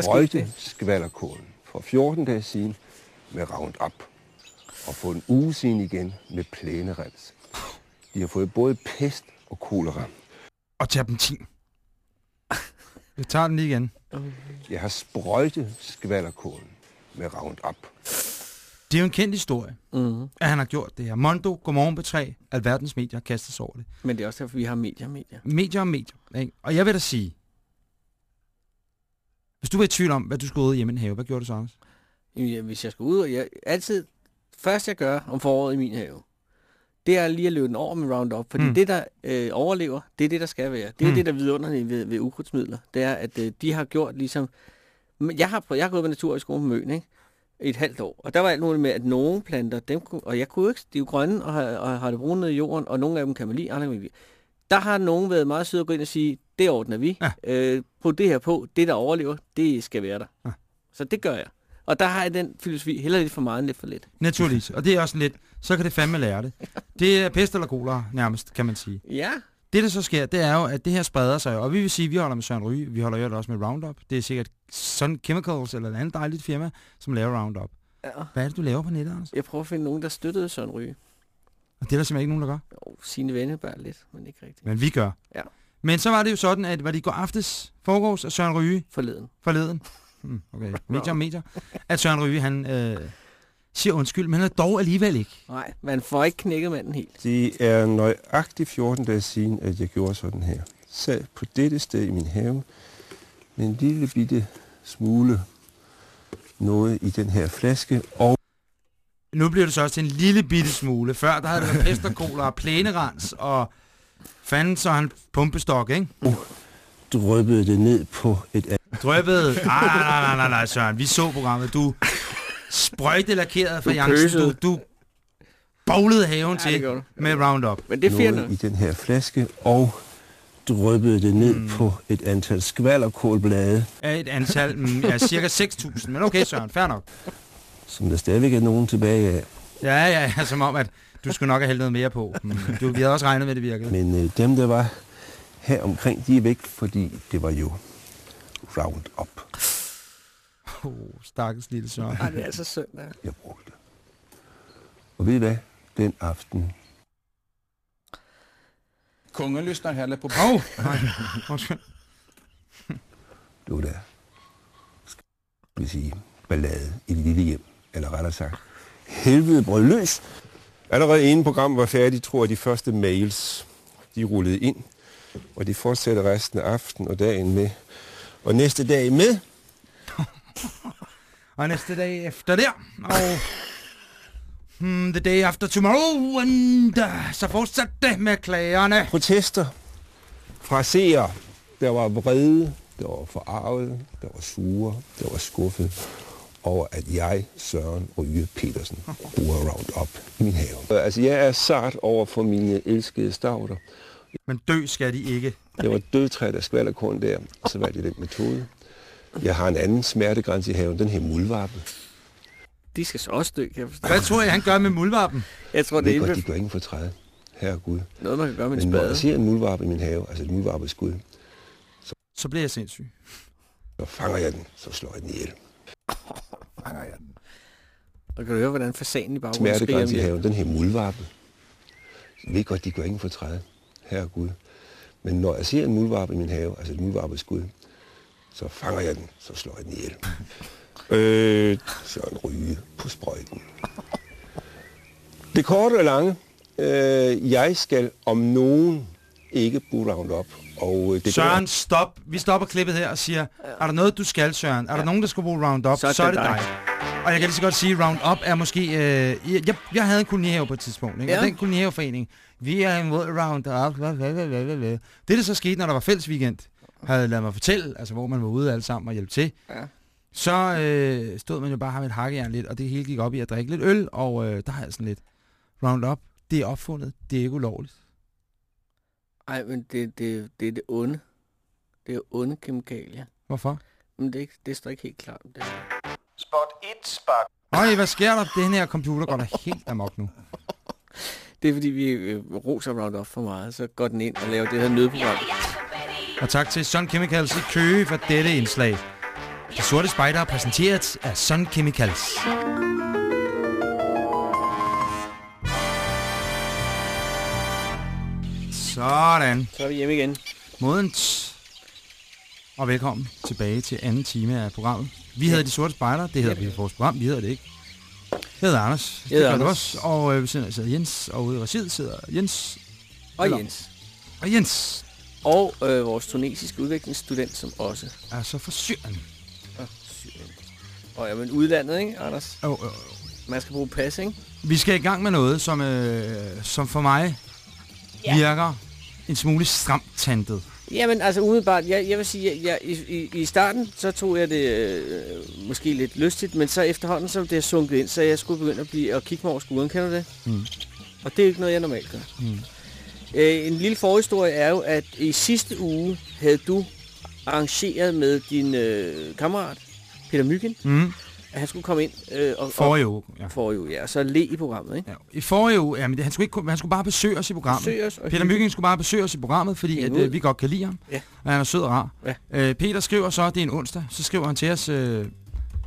[SPEAKER 3] skete
[SPEAKER 8] Sprøjtet
[SPEAKER 3] det.
[SPEAKER 8] skvallerkålen for 14 dage siden med Roundup. Og for en uge siden igen med plænerens. De har fået både pest og kolera.
[SPEAKER 2] Og terpentin. Vi tager den lige igen.
[SPEAKER 8] Jeg har sprøjtet skvallerkålen med Roundup.
[SPEAKER 2] Det er jo en kendt historie,
[SPEAKER 3] Mm.
[SPEAKER 2] at han har gjort det her. Mondo, Godmorgen B3, alverdens medier kaster sig over det.
[SPEAKER 3] Men det er også derfor, vi har medier medier.
[SPEAKER 2] Medier og medier. Ikke? Og jeg vil da sige, hvis du var i tvivl om, hvad du skulle ud hjemme i en have, hvad gjorde du så, Anders?
[SPEAKER 3] Ja, hvis jeg skal ud, og jeg altid, først jeg gør om foråret i min have, det er lige at løbe den over med Roundup, fordi
[SPEAKER 2] Mm.
[SPEAKER 3] det, der øh, overlever, det er det, der skal være. Det er
[SPEAKER 2] Mm.
[SPEAKER 3] det, der er vidunderligt ved, ved ukrudtsmidler. Det er, at øh, de har gjort ligesom... Jeg har, prøvet, jeg har gået på natur i skolen på Møn, ikke? I et halvt år. Og der var alt muligt med, at nogle planter, dem kunne, og jeg kunne ikke, de er jo grønne og har, og har det brune i jorden, og nogle af dem kan man lide, andre kan man lide. Der har nogen været meget søde at gå ind og sige, det ordner vi.
[SPEAKER 2] Ja.
[SPEAKER 3] Øh, på det her på, det der overlever, det skal være der.
[SPEAKER 2] Ja.
[SPEAKER 3] Så det gør jeg. Og der har jeg den filosofi, heller lidt for meget end lidt for lidt.
[SPEAKER 2] Naturligvis. Og det er også lidt, så kan det fandme lære det. [laughs] Det er pest eller kolera, nærmest, kan man sige.
[SPEAKER 3] Ja.
[SPEAKER 2] Det, der så sker, det er jo, at det her spreder sig, og vi vil sige, at vi holder med Søren Ryge, vi holder jo også med Roundup. Det er sikkert Sun Chemicals eller et andet dejligt firma, som laver Roundup.
[SPEAKER 3] ja.
[SPEAKER 2] Hvad er det, du laver på nettet, Anders?
[SPEAKER 3] Jeg prøver at finde nogen, der støttede Søren Ryge.
[SPEAKER 2] Og det er der simpelthen ikke nogen, der gør.
[SPEAKER 3] Jo, sine venner bare lidt, men ikke rigtigt.
[SPEAKER 2] Men vi gør.
[SPEAKER 3] Ja.
[SPEAKER 2] Men så var det jo sådan, at var det i går aftes foregås af Søren Ryge
[SPEAKER 3] Forleden.
[SPEAKER 2] forleden. Hmm, okay, medier om medier. [laughs] At Søren Ryge, han øh, siger undskyld, men han er dog alligevel ikke.
[SPEAKER 3] Nej, man får ikke knækket manden helt.
[SPEAKER 8] Det er nøjagtigt 14 dage siden, at jeg gjorde sådan her. Sad på dette sted i min have med en lille bitte smule noget i den her flaske, og
[SPEAKER 2] Nu bliver det så også til en lille bitte smule. Før der havde det været pest og plænerens og fanden så han pumpestok, ikke?
[SPEAKER 8] dryppede det ned på et.
[SPEAKER 2] Nej, nej, nej, nej, nej, nej, Søren. Vi så programmet. Du sprøjte lakeret fra
[SPEAKER 3] Du
[SPEAKER 2] Jansen. Du, bowlede haven
[SPEAKER 3] Ja,
[SPEAKER 2] til med Roundup.
[SPEAKER 3] Men det er
[SPEAKER 8] noget i den her flaske, og dryppede det ned mm. på et antal skvallerkålblade,
[SPEAKER 2] Af et antal, mm, ja, cirka 6.000. Men okay, Søren, fair nok.
[SPEAKER 8] som der stadigvæk er nogen tilbage af.
[SPEAKER 2] Ja, ja, ja, som om, at du skulle nok have hældt noget mere på. Mm, Du, vi havde også regnet med, at det virkede.
[SPEAKER 8] Men øh, dem, der var her omkring, de er væk, fordi det var jo Roundup,
[SPEAKER 2] Oh, stakkels lille Søren.
[SPEAKER 3] Nej, det er altså søndag.
[SPEAKER 8] jeg brugte. Og ved I hvad? Den aften
[SPEAKER 5] Kungen lyssnar hellre på...
[SPEAKER 2] Åh, oh, nej. Undskyld.
[SPEAKER 8] lå der, skal vi sige, ballade i det lille hjem, eller rettere sagt, helvede brød løs. Allerede inden programmet var færdigt, tror jeg, de første mails, de rullede ind, og de fortsætter resten af aftenen og dagen med. Og næste dag med,
[SPEAKER 2] Og næste dag efter der, og hmm, the day after tomorrow, and, uh, så fortsatte det med klagerne.
[SPEAKER 8] protester fra seere, der var vrede, der var forarvet, der var sure, der var skuffet over, at jeg, Søren Ryge Petersen, bruger Roundup i min have. Altså, jeg er sart over for mine elskede stavter.
[SPEAKER 2] Men dø skal de ikke.
[SPEAKER 8] Jeg var dødtræt af skvallerkorn der, og så valgte jeg den metode. Jeg har en anden smertegrænse i haven, den her muldvarpe.
[SPEAKER 3] De skal så også dø, kan jeg forstå.
[SPEAKER 2] Hvad tror jeg, han gør med muldvarpen?
[SPEAKER 3] Jeg tror, det
[SPEAKER 8] ved
[SPEAKER 3] er
[SPEAKER 8] godt, de gør ingen fortræd. Herre Gud.
[SPEAKER 3] noget, man kan gøre med en
[SPEAKER 8] Men når jeg
[SPEAKER 3] spade.
[SPEAKER 8] ser en muldvarpe i min have, altså et muldvarpeskud,
[SPEAKER 2] Så bliver jeg sindssyg.
[SPEAKER 8] så fanger jeg den, så slår jeg den ihjel. Fanger jeg den.
[SPEAKER 3] Og kan du høre, hvordan fasanen i baggrunden
[SPEAKER 8] smertegrænse i haven, den her muldvarpe. Jeg ved godt, de gør ingen fortræd. Herre Gud. Men når jeg ser en muldvarpe i min have, altså et muldvarpeskud, så fanger jeg den, så slår jeg den ihjel. Øh, Søren Ryge på sprøjten. Det korte og lange. Øh, jeg skal om nogen ikke bruge Roundup. Og øh, det
[SPEAKER 2] Søren, stop. Vi stopper klippet her og siger, er der noget, du skal, Søren? Er der nogen, der skal bruge Roundup?
[SPEAKER 3] Så er
[SPEAKER 2] så er
[SPEAKER 3] det dig.
[SPEAKER 2] dig. Og jeg kan lige så godt sige, at Roundup er måske... Øh, jeg, jeg havde en kolonihave på et tidspunkt, ikke? Ja.
[SPEAKER 3] Ja.
[SPEAKER 2] og den kolonihaveforening, vi er imod Roundup. Det, der så skete, når der var fælles weekend, havde ladet mig fortælle, altså hvor man var ude alle sammen og hjælpe til,
[SPEAKER 3] Ja.
[SPEAKER 2] så øh, stod man jo bare med et hakkejern lidt, og det hele gik op i at drikke lidt øl, og øh, der har jeg sådan lidt Roundup. Det er opfundet, det er ikke ulovligt.
[SPEAKER 3] Ej, men det, det, det er det onde. Det er onde kemikalier.
[SPEAKER 2] Hvorfor?
[SPEAKER 3] Men det, er ikke- det står ikke helt klart. Det er.
[SPEAKER 9] Spot 1, spark.
[SPEAKER 2] Øj, hvad sker der? Den her computer går da helt amok nu.
[SPEAKER 3] det er fordi, vi øh, roser Roundup for meget, så går den ind og laver det her nødprogram.
[SPEAKER 2] Og tak til Sun Chemicals i Køge for dette indslag. De sorte spejder er præsenteret af Sun Chemicals. Sådan.
[SPEAKER 3] Så er vi hjemme igen.
[SPEAKER 2] Modent. Og velkommen tilbage til anden time af programmet. Vi hedder De Sorte Spejder. Det hedder vi i vores program. Vi hedder det ikke. Jeg hedder Anders.
[SPEAKER 3] Jeg hedder
[SPEAKER 2] det gør
[SPEAKER 3] Anders.
[SPEAKER 2] også. Og øh, ved siden af sidder Jens, og ude i regiet sidder Jens
[SPEAKER 3] Og Jens.
[SPEAKER 2] og Jens.
[SPEAKER 3] Og øh, vores tunesiske udviklingsstudent, som også
[SPEAKER 2] Er så fra Syrien.
[SPEAKER 3] er Syrien. Og jamen udlandet, ikke, Anders?
[SPEAKER 2] Oh, oh.
[SPEAKER 3] Man skal bruge pas, ikke?
[SPEAKER 2] Vi skal i gang med noget, som, øh, som for mig ja. virker en smule stramt tantet.
[SPEAKER 3] Jamen, altså umiddelbart, jeg, jeg vil sige, at jeg, i, i, i starten, så tog jeg det øh, måske lidt lystigt, men så efterhånden, så det er sunket ind, så jeg skulle begynde at, blive, at kigge mig over skulderen. Kender du det?
[SPEAKER 2] Mm.
[SPEAKER 3] Og det er jo ikke noget, jeg normalt gør.
[SPEAKER 2] Mm.
[SPEAKER 3] Øh, en lille forhistorie er jo, at i sidste uge havde du arrangeret med din øh, kammerat, Peter Myggen,
[SPEAKER 2] Mm.
[SPEAKER 3] at han skulle komme ind øh, og,
[SPEAKER 2] Forrige uge, ja.
[SPEAKER 3] forrige uge, ja, og så le i programmet, ikke?
[SPEAKER 2] ja. I forrige uge, jamen, det, han, skulle ikke, han skulle bare besøge os i programmet.
[SPEAKER 3] Os
[SPEAKER 2] Peter. Myggen skulle bare besøge os i programmet, fordi at, øh, vi godt kan lide ham.
[SPEAKER 3] Ja.
[SPEAKER 2] Og han er sød og rar.
[SPEAKER 3] Ja.
[SPEAKER 2] Øh, Peter skriver så, det er en onsdag, så skriver han til os, øh,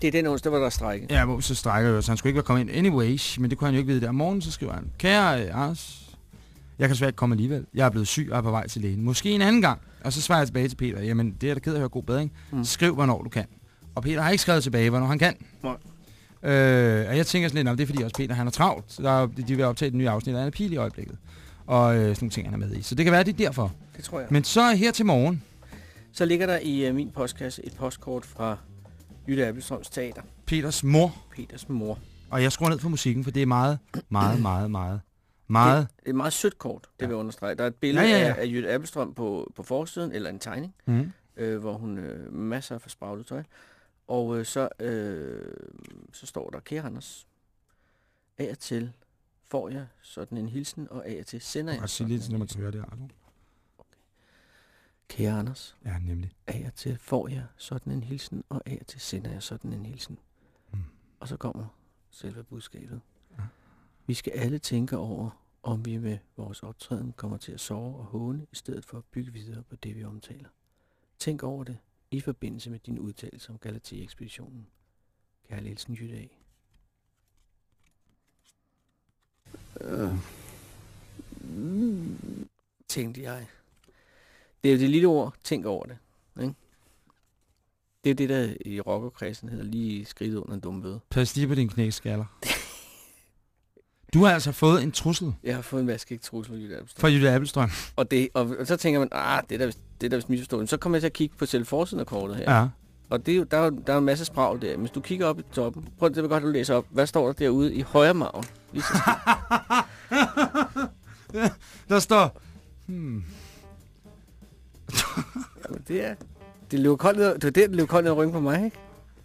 [SPEAKER 3] Det er den onsdag, hvor der er strække.
[SPEAKER 2] ja, hvor så strækker vi os, han skulle ikke være kommet ind anyways, men det kunne han jo ikke vide der. Om morgenen, så skriver han, kære øh, Anders, jeg kan svært ikke komme alligevel. Jeg er blevet syg og er på vej til lægen. Måske en anden gang. Og så svarer jeg tilbage til Peter, jamen det er da ked af at høre god bedring.
[SPEAKER 3] Mm.
[SPEAKER 2] Skriv, hvornår du kan. Og Peter har ikke skrevet tilbage, hvornår han kan.
[SPEAKER 3] Nej.
[SPEAKER 2] Øh, og jeg tænker sådan lidt, om det er fordi også Peter han er travlt. Så der er, de vil optage den nye afsnit af Anna Pil i øjeblikket. Og øh, sådan nogle ting, han er med i. Så det kan være, det er derfor.
[SPEAKER 3] Det tror jeg.
[SPEAKER 2] Men så her til morgen,
[SPEAKER 3] Så ligger der i uh, min postkasse et postkort fra Jytte Appelstrøms Teater.
[SPEAKER 2] Peters mor,
[SPEAKER 3] Peters mor.
[SPEAKER 2] og jeg skruer ned for musikken, for det er meget, meget, meget, meget, meget...
[SPEAKER 3] Det er et meget sødt kort, det
[SPEAKER 2] Ja.
[SPEAKER 3] vil jeg understrege. Der er et billede
[SPEAKER 2] Ja,
[SPEAKER 3] ja,
[SPEAKER 2] ja.
[SPEAKER 3] Af, af Jytte Appelstrøm på, på forsiden, eller en tegning,
[SPEAKER 2] Mm.
[SPEAKER 3] øh, hvor hun øh, masser af forspraglet tøj. Og øh, så, øh, så står der, kære Anders, af og til får jeg sådan en hilsen, og af og til sender
[SPEAKER 2] Jeg
[SPEAKER 3] sådan
[SPEAKER 2] lidt,
[SPEAKER 3] en
[SPEAKER 2] så man kan
[SPEAKER 3] hilsen.
[SPEAKER 2] høre det. Radio.
[SPEAKER 3] Kære Anders,
[SPEAKER 2] Ja, nemlig.
[SPEAKER 3] af og til får jeg sådan en hilsen, og af og til sender jeg sådan en hilsen.
[SPEAKER 2] Mm.
[SPEAKER 3] Og så kommer selve budskabet. Vi skal alle tænke over, om vi med vores optræden kommer til at sove og håne, i stedet for at bygge videre på det, vi omtaler. Tænk over det i forbindelse med din udtalelse om Galatea-ekspeditionen. Kærlig hilsen, Jytte A.
[SPEAKER 6] Øh,
[SPEAKER 3] Tænkte jeg. Det er jo det lille ord, tænk over det. Ikke? Det er det, der i rockerkredsen hedder lige skridtet under en dum bøde.
[SPEAKER 2] Pas lige på din knæskaller. [laughs] Du har altså fået en trussel
[SPEAKER 3] Jeg har fået en vaskægt trussel fra Jytte Appelstrøm.
[SPEAKER 2] fra Jytte Appelstrøm.
[SPEAKER 3] Og, det, og, og, så tænker man, ah, det er da det er vist misforstået. Så kommer jeg til at kigge på selv forsiden af kortet her.
[SPEAKER 2] Ja.
[SPEAKER 3] Og det er jo, der, er der er en masse sprag der. Hvis du kigger op i toppen, prøv det vil godt, at du læser op. Hvad står der derude i højre maven? [laughs]
[SPEAKER 2] Der står... Hmm.
[SPEAKER 3] Jamen, det er... Det løber koldt ned, det var det, der løb koldt ned ryggen på mig, ikke?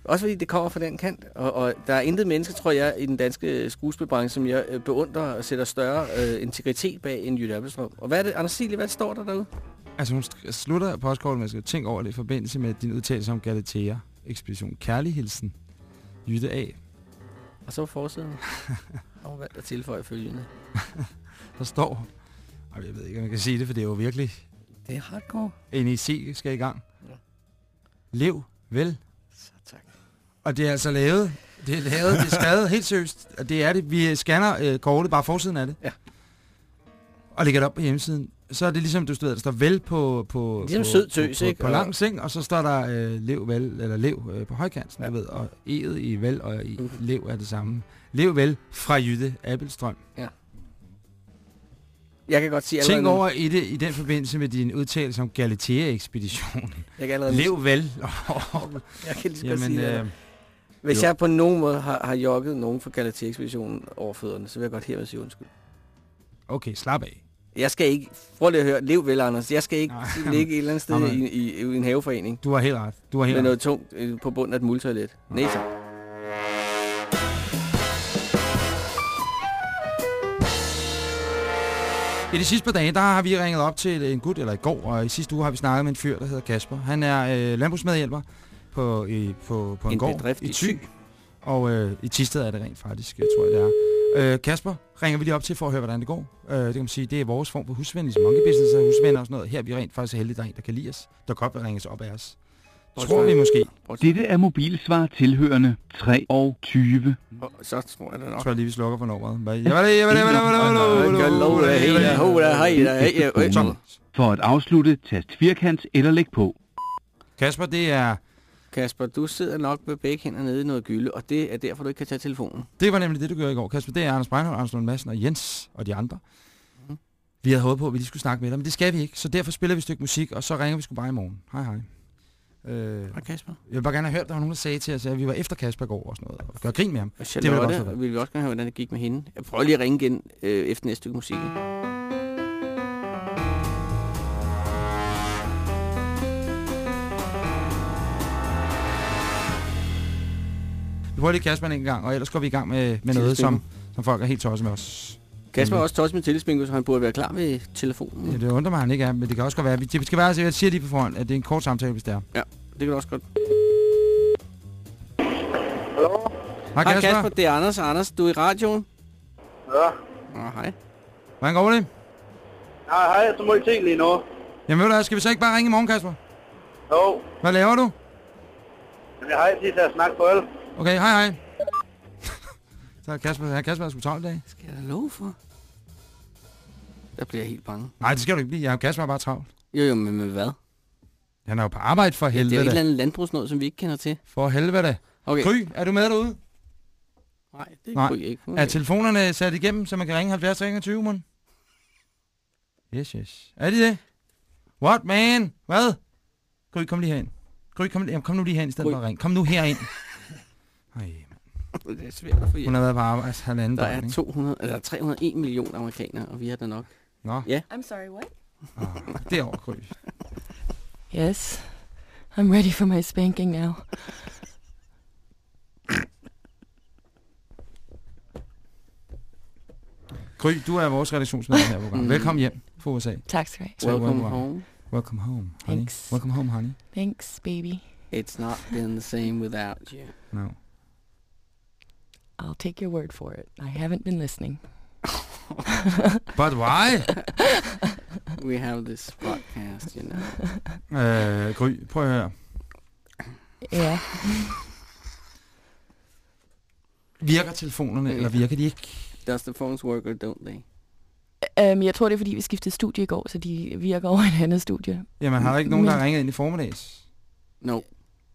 [SPEAKER 3] Også fordi det kommer fra den kant. Og, og der er intet menneske, tror jeg, i den danske skuespilbranche, som jeg øh, beundrer og sætter større øh, integritet bag end Jytte Appelstrøm. Og hvad er det, Anders Silje, hvad står der derude?
[SPEAKER 2] Altså, hun slutter postkortet med at skrive, tænk over det i forbindelse med din udtalelse om Galatea ekspedition. Kærlig hilsen. Jytte A.
[SPEAKER 3] Og så forsiden. [laughs] Og hun valgte at tilføje følgende. [laughs]
[SPEAKER 2] Der står... Ej, jeg ved ikke, om jeg kan sige det, for det er jo virkelig...
[SPEAKER 3] Det er hardcore.
[SPEAKER 2] NEC skal i gang.
[SPEAKER 3] Ja.
[SPEAKER 2] Lev vel.
[SPEAKER 3] Så tak.
[SPEAKER 2] Og det er altså lavet... Det er lavet, det er skrevet helt seriøst. Og det er det. Vi scanner øh, kortet, bare forsiden af det.
[SPEAKER 3] Ja.
[SPEAKER 2] Og lægger det op på hjemmesiden. Så er det ligesom, du ved, der står vel på... på
[SPEAKER 3] Ligesom
[SPEAKER 2] på,
[SPEAKER 3] sød tøs,
[SPEAKER 2] på,
[SPEAKER 3] ikke?
[SPEAKER 2] På, på lang seng, og så står der øh, lev vel, eller lev øh, på højkanten,
[SPEAKER 3] Ja.
[SPEAKER 2] ja. ved, og e'et i vel og i
[SPEAKER 3] Mhm.
[SPEAKER 2] lev er det samme. Lev vel fra Jytte Appelstrøm.
[SPEAKER 3] Jeg kan godt sige
[SPEAKER 2] Tænk over i, det, i den forbindelse med din udtalelse om Galatea-ekspeditionen.
[SPEAKER 3] Jeg kan allerede
[SPEAKER 2] Lev vel. [laughs]
[SPEAKER 3] Jeg kan lige så godt sige,
[SPEAKER 2] øh,
[SPEAKER 3] Hvis
[SPEAKER 2] jo.
[SPEAKER 3] jeg på nogen måde har, har jogget nogen fra Galatea-ekspeditionen over fødderne, så vil jeg godt hermed sige undskyld.
[SPEAKER 2] okay, slap af.
[SPEAKER 3] Jeg skal ikke, prøv lige at høre, lev vel, Anders. Jeg skal ikke
[SPEAKER 2] Nej. [laughs]
[SPEAKER 3] ligge et eller andet sted
[SPEAKER 2] Jamen.
[SPEAKER 3] i, i, i, en haveforening
[SPEAKER 2] Du har helt ret. Du har helt
[SPEAKER 3] med
[SPEAKER 2] ret.
[SPEAKER 3] noget tungt øh, på bunden af et multoilet. Nej, tak.
[SPEAKER 2] I de sidste par dage, der har vi ringet op til en gut, eller i går, og i sidste uge har vi snakket med en fyr, der hedder Kasper. Han er øh, landbrugsmedhjælper på, i, på, på en,
[SPEAKER 3] En
[SPEAKER 2] gård
[SPEAKER 3] bedrift
[SPEAKER 2] i
[SPEAKER 3] i
[SPEAKER 2] Thy. Og øh, i Tisted er det rent faktisk, jeg tror jeg det er. Øh, Kasper ringer vi lige op til for at høre, hvordan det går. Øh, det kan man sige, det er vores form for husven, ligesom monkey business er husvenner og sådan noget. Her er vi rent faktisk heldige, der er en, der kan lide os. Der godt vil ringes op af os. Tror vi måske.
[SPEAKER 10] Dette er mobilsvar tilhørende 23.
[SPEAKER 3] Og så tror jeg det
[SPEAKER 2] Jeg
[SPEAKER 3] nok.
[SPEAKER 2] tror jeg lige, vi slukker for nummeret. Er er er er er
[SPEAKER 3] øh.
[SPEAKER 10] For at afslutte, tast firkant eller læg på.
[SPEAKER 2] Kasper, det er
[SPEAKER 3] Kasper, du sidder nok med begge hænder nede i noget gylde, og det er derfor, du ikke kan tage telefonen.
[SPEAKER 2] Det var nemlig det, du gjorde i går. Kasper, det er Anders Breinholt, Anders Lund Madsen og Jens og de andre.
[SPEAKER 3] Mhm.
[SPEAKER 2] Vi havde håbet på, at vi lige skulle snakke med dig, men det skal vi ikke. Så derfor spiller vi et stykke musik, og så ringer vi sgu bare i morgen. Hej hej. Øh,
[SPEAKER 3] Hej Kasper.
[SPEAKER 2] jeg vil bare gerne have hørt, der var nogen, der sagde til os, at vi var efter Kasper i går og sådan noget. Og gør grin med ham.
[SPEAKER 3] Og
[SPEAKER 2] Det vil jeg godt
[SPEAKER 3] Charlotte,
[SPEAKER 2] have.
[SPEAKER 3] vil vi også gerne høre, hvordan det gik med hende. Jeg prøver lige at ringe igen øh, efter næste stykke musik.
[SPEAKER 2] Lige Kasper en gang, og ellers går vi i gang med, med noget, som, som folk er helt tosset med os.
[SPEAKER 3] Kasper er også tosset med tillidsbingo, så han burde være klar ved telefonen.
[SPEAKER 2] Ja, det undrer mig, han ikke er, men det kan også godt være. Vi det skal være, jeg siger lige på forhånd, at det er en kort samtale, hvis det er.
[SPEAKER 3] Ja, det kan du også godt.
[SPEAKER 2] Hej
[SPEAKER 3] Hej
[SPEAKER 2] Kasper.
[SPEAKER 3] Kasper, det er Anders. Anders, du er i radioen?
[SPEAKER 11] Ja.
[SPEAKER 3] Åh, hej.
[SPEAKER 2] Hvordan går det?
[SPEAKER 11] Nej, hej, så må I ting lige nu.
[SPEAKER 2] Jamen ved du skal vi så ikke bare ringe i morgen, Kasper?
[SPEAKER 11] Jo,
[SPEAKER 2] Hvad laver du?
[SPEAKER 11] men jeg har ikke tid til at snakke på øl.
[SPEAKER 2] Okay, hej hej. [laughs] så er Kasper, er Kasper er sgu 12 dage.
[SPEAKER 3] Skal jeg da love for? Der bliver jeg helt bange.
[SPEAKER 2] Nej, det skal du ikke blive. Jeg Kasper er bare travlt.
[SPEAKER 3] Jo, jo, men med hvad?
[SPEAKER 2] Han er jo på arbejde for
[SPEAKER 3] Det er jo et
[SPEAKER 2] helvede.
[SPEAKER 3] eller andet landbrugsnåd, som vi ikke kender til.
[SPEAKER 2] For helvede.
[SPEAKER 3] Okay.
[SPEAKER 2] Gry, er du med derude?
[SPEAKER 3] Nej, det
[SPEAKER 2] Nej.
[SPEAKER 3] kunne jeg ikke.
[SPEAKER 2] Er telefonerne sat igennem, så man kan ringe 70 21, mon? Yes, yes. Er de det? What, man? Hvad? Gry, kom lige herind. Gry, kom, jamen, kom nu lige herind i stedet
[SPEAKER 3] Gry.
[SPEAKER 2] for at ringe. Kom nu herind. Ej, [laughs]
[SPEAKER 3] Det er svært at få
[SPEAKER 2] hun har været på arbejde halvanden
[SPEAKER 3] Der er
[SPEAKER 2] ikke?
[SPEAKER 3] 200, eller 301 millioner amerikanere, og vi har da nok.
[SPEAKER 2] Nå,
[SPEAKER 3] Ja.
[SPEAKER 12] I'm sorry, what?
[SPEAKER 2] ah, det er over, Gry.
[SPEAKER 12] Yes. I'm ready for my spanking now.
[SPEAKER 2] Gry, du er vores redaktionsmedlem her på programmet.
[SPEAKER 3] Mm.
[SPEAKER 2] Velkommen hjem fra USA.
[SPEAKER 12] Tak skal du have.
[SPEAKER 3] Welcome. home.
[SPEAKER 2] Welcome home, honey.
[SPEAKER 12] Thanks.
[SPEAKER 2] Welcome home, honey.
[SPEAKER 12] Thanks, baby.
[SPEAKER 3] It's not been the same without you.
[SPEAKER 2] No.
[SPEAKER 12] I'll take your word for it. I haven't been listening. [laughs]
[SPEAKER 2] But why? [laughs]
[SPEAKER 3] We have this podcast, you know.
[SPEAKER 2] øh, Gry, prøv at høre.
[SPEAKER 12] Ja.
[SPEAKER 2] Virker telefonerne, eller virker de ikke?
[SPEAKER 3] Does the phones work or don't they?
[SPEAKER 12] Um, jeg tror, det er, fordi vi skiftede studie i går, så de virker over et andet studie.
[SPEAKER 2] Jamen, har der ikke nogen, der har ringet ind i formiddags?
[SPEAKER 3] No.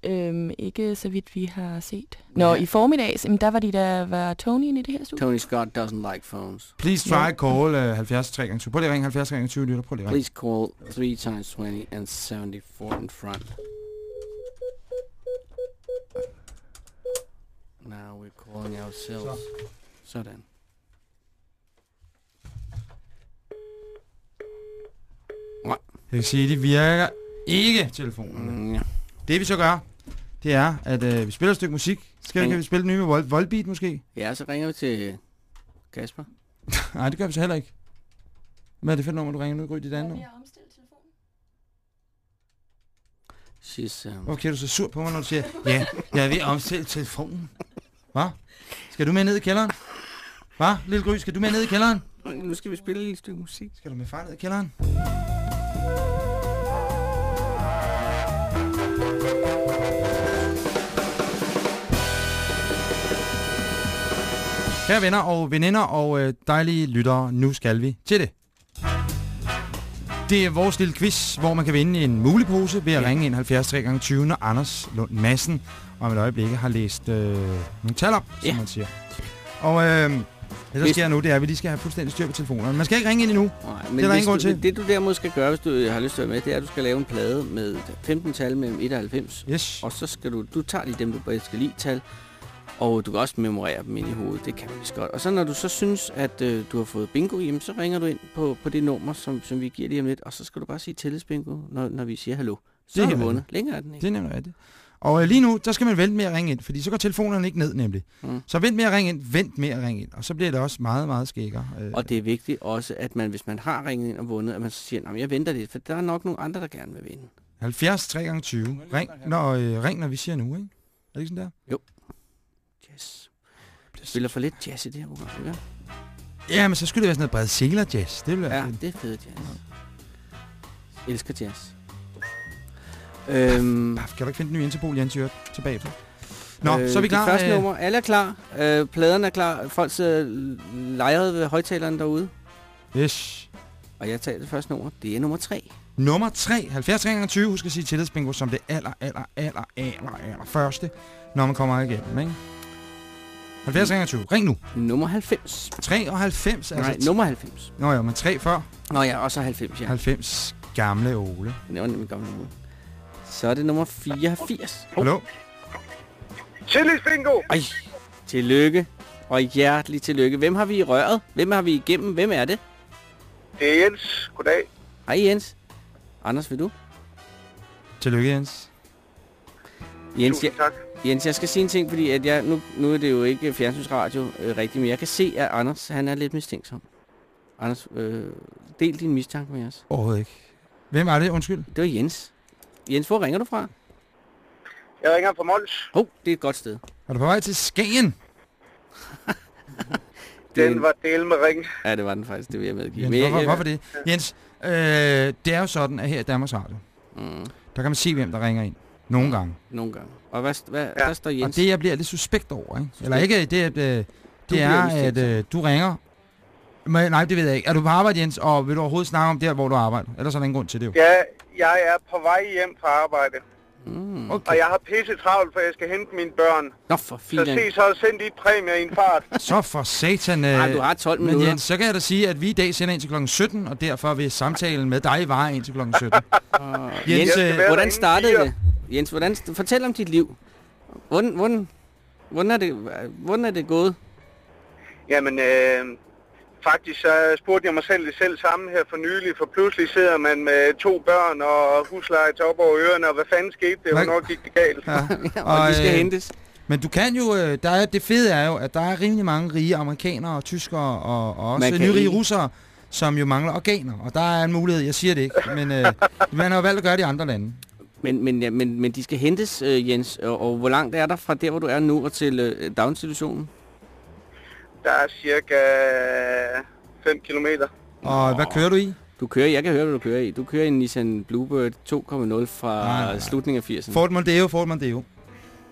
[SPEAKER 12] Øhm, ikke så vidt vi har set. Nå, i formiddags, jamen, der var de der, var Tony i det her studie?
[SPEAKER 3] Tony Scott doesn't like phones.
[SPEAKER 2] Please try call uh, 70 3 gange 20. Prøv lige at ringe 70 gange 20 lytter. Prøv lige at ringe.
[SPEAKER 3] Please call 3 times 20 and 74 in front. Now we're calling ourselves. Sådan.
[SPEAKER 2] Jeg kan sige, de virker ikke telefonerne.
[SPEAKER 3] Mm, ja.
[SPEAKER 2] Det vi så gør, det er, at øh, vi spiller et stykke musik. Skal vi, kan vi spille den nye med Vol Volbeat måske?
[SPEAKER 3] ja, så ringer vi til Kasper. [laughs]
[SPEAKER 2] Nej, det gør vi så heller ikke. Hvad er det for nummer, du ringer nu? Gry, dit andet nummer?
[SPEAKER 3] She's, um,
[SPEAKER 2] Hvorfor kigger du så sur på mig, når du siger, ja, jeg er ved at omstille telefonen? Hvad? Skal du med ned i kælderen? Hvad, lille Gry, skal du med ned i kælderen?
[SPEAKER 3] nu skal vi spille et lille stykke musik.
[SPEAKER 2] Skal du med far ned i kælderen? Kære venner og veninder og øh, dejlige lyttere, nu skal vi til det. Det er vores lille quiz, hvor man kan vinde en mulig pose ved at ringe ind 70 3 gange 20 når Anders Lund Madsen om et øjeblik har læst øh, nogle tal op, som
[SPEAKER 3] Ja.
[SPEAKER 2] man siger. Og øh, det, der sker nu, det er, at vi lige skal have fuldstændig styr på telefonerne. Man skal ikke ringe ind endnu.
[SPEAKER 3] Nej,
[SPEAKER 2] Det
[SPEAKER 3] men
[SPEAKER 2] er der ingen grund til.
[SPEAKER 3] Det du derimod skal gøre, hvis du har lyst til at være med, det er, at du skal lave en plade med 15 tal mellem 1 og 90.
[SPEAKER 2] Yes.
[SPEAKER 3] Og så skal du, du tager lige dem, du bedst skal lide tal, og du kan også memorere dem ind i hovedet. Det kan man lige godt. Og så når du så synes, at øh, du har fået bingo, jamen, så ringer du ind på, på det nummer, som, som vi giver lige om lidt, og så skal du bare sige tillidsbingo, når, når vi siger hallo. Så
[SPEAKER 2] Det er
[SPEAKER 3] vundet. Længere er den ikke.
[SPEAKER 2] Det er nemlig rigtigt. Og øh, lige nu, der skal man vente med at ringe ind, fordi så går telefonerne ikke ned nemlig.
[SPEAKER 3] Mm.
[SPEAKER 2] Så vent med at ringe ind, vent med at ringe ind, og så bliver det også meget, meget skækker. Øh,
[SPEAKER 3] Og det er vigtigt også, at man, hvis man har ringet ind og vundet, at man så siger, at jeg venter lidt, for der er nok nogle andre, der gerne vil vinde.
[SPEAKER 2] 70 3 gange 20. Ring når, øh, ring, når vi siger nu, ikke? Er det ikke sådan der?
[SPEAKER 3] Jo. Spiller for lidt jazz i det her program, ikke?
[SPEAKER 2] Ja, men så skulle det være sådan noget bred singler jazz. Det ville være
[SPEAKER 3] Ja,
[SPEAKER 2] fedt.
[SPEAKER 3] det er fedt jazz. Elsker jazz. Øhm,
[SPEAKER 2] Paf, kan du ikke finde den nye Interpol, Jens Jørg, tilbage på? Nå, øh, så er vi klar.
[SPEAKER 3] Det første
[SPEAKER 2] øh,
[SPEAKER 3] nummer, alle er klar. Øh, pladerne er klar. Folk sidder lejret ved højtaleren derude.
[SPEAKER 2] Yes.
[SPEAKER 3] Og jeg tager det første nummer. Det er nummer tre.
[SPEAKER 2] Nummer 3, 70 20. Husk at sige tillidsbingo som det aller, aller, aller, aller, aller første, når man kommer igennem, ikke? 70 20. Ring nu.
[SPEAKER 3] Nummer 90.
[SPEAKER 2] 93,
[SPEAKER 3] Nej,
[SPEAKER 2] altså.
[SPEAKER 3] nummer 90.
[SPEAKER 2] Nå ja, men 3 før.
[SPEAKER 3] Nå ja, og så 90, ja.
[SPEAKER 2] 90. Gamle Ole.
[SPEAKER 3] Det var nemlig gammel nummer. Så er det nummer 84.
[SPEAKER 2] Hallo?
[SPEAKER 11] Tillidsbingo!
[SPEAKER 3] Ej, tillykke. Og hjertelig tillykke. Hvem har vi i røret? Hvem har vi igennem? Hvem er det?
[SPEAKER 11] Det er Jens. Goddag.
[SPEAKER 3] Hej Jens. Anders, vil du?
[SPEAKER 2] Tillykke, Jens.
[SPEAKER 3] Jens, jeg,
[SPEAKER 11] Tusind tak.
[SPEAKER 3] Jens, jeg skal sige en ting, fordi at jeg, nu, nu er det jo ikke fjernsynsradio øh, rigtigt, men jeg kan se, at Anders han er lidt mistænksom. Anders, øh, del din mistanke med os.
[SPEAKER 2] Overhovedet ikke. Hvem er det? Undskyld.
[SPEAKER 3] Det var Jens. Jens, hvor ringer du fra?
[SPEAKER 11] Jeg ringer fra Mols.
[SPEAKER 3] Hov, oh, det er et godt sted.
[SPEAKER 2] Er du på vej til Skagen? [laughs]
[SPEAKER 11] Den var del med ring.
[SPEAKER 3] Ja, det var den faktisk, det vil jeg medgive.
[SPEAKER 2] Jens, hvorfor, hvorfor det? Jens, øh, det er jo sådan, at her i Danmarks Radio,
[SPEAKER 3] Mm,
[SPEAKER 2] der kan man se, hvem der ringer ind. Nogle gange.
[SPEAKER 3] nogle gange. Og hvad, hvad
[SPEAKER 11] Ja.
[SPEAKER 3] der står
[SPEAKER 2] Og
[SPEAKER 3] Jens?
[SPEAKER 2] det, jeg bliver lidt suspekt over, ikke? Eller ikke, det, det,
[SPEAKER 3] Du
[SPEAKER 2] det er, at øh, du ringer. Men, nej, det ved jeg ikke. Er du på arbejde, Jens, og vil du overhovedet snakke om der, hvor du arbejder? Ellers er der ingen grund til det jo.
[SPEAKER 11] Ja, jeg er på vej hjem fra arbejde.
[SPEAKER 3] Mm.
[SPEAKER 2] Okay.
[SPEAKER 11] Og jeg har pisse travlt, for jeg skal hente mine børn.
[SPEAKER 3] Nå, for
[SPEAKER 11] Så
[SPEAKER 3] filan.
[SPEAKER 11] se, så send dit præmie i en fart. [laughs]
[SPEAKER 2] Så for satan. Øh,
[SPEAKER 3] Ej, du har 12
[SPEAKER 2] men
[SPEAKER 3] minutter.
[SPEAKER 2] Jens, så kan jeg da sige, at vi i dag sender ind til klokken 17, og derfor vil samtalen med dig vare ind til klokken 17.
[SPEAKER 3] Og [laughs]
[SPEAKER 2] Jens,
[SPEAKER 3] Jens,
[SPEAKER 2] øh,
[SPEAKER 3] hvordan startede det? Jens, hvordan, fortæl om dit liv. Hvordan, hvordan, hvordan, er, det, hvordan er det gået?
[SPEAKER 11] Jamen, øh, faktisk så spurgte jeg mig selv det selv sammen her for nylig, for pludselig sidder man med to børn og husleje til op over ørerne, og hvad fanden skete det? Hvornår gik det galt?
[SPEAKER 2] Ja. [laughs]
[SPEAKER 3] og, de skal
[SPEAKER 2] øh,
[SPEAKER 3] hentes.
[SPEAKER 2] Men du kan jo, øh, der er, det fede er jo, at der er rimelig mange rige amerikanere og tyskere og, og også nyrige russere, som jo mangler organer. Og der er en mulighed, jeg siger det ikke, men øh, [laughs] man har jo valgt at gøre det i andre lande.
[SPEAKER 3] Men, men, ja, men, men de skal hentes, øh, Jens. Og, og hvor langt er der fra der, hvor du er nu, og til øh, daginstitutionen?
[SPEAKER 11] Der er cirka 5 kilometer.
[SPEAKER 2] Og hvad kører du i?
[SPEAKER 3] Du kører, jeg kan høre, hvad du kører i. Du kører i en Nissan Bluebird 2.0 fra
[SPEAKER 2] Nej, nej,
[SPEAKER 3] slutningen af 80'erne.
[SPEAKER 2] Ford Mondeo, Ford Mondeo.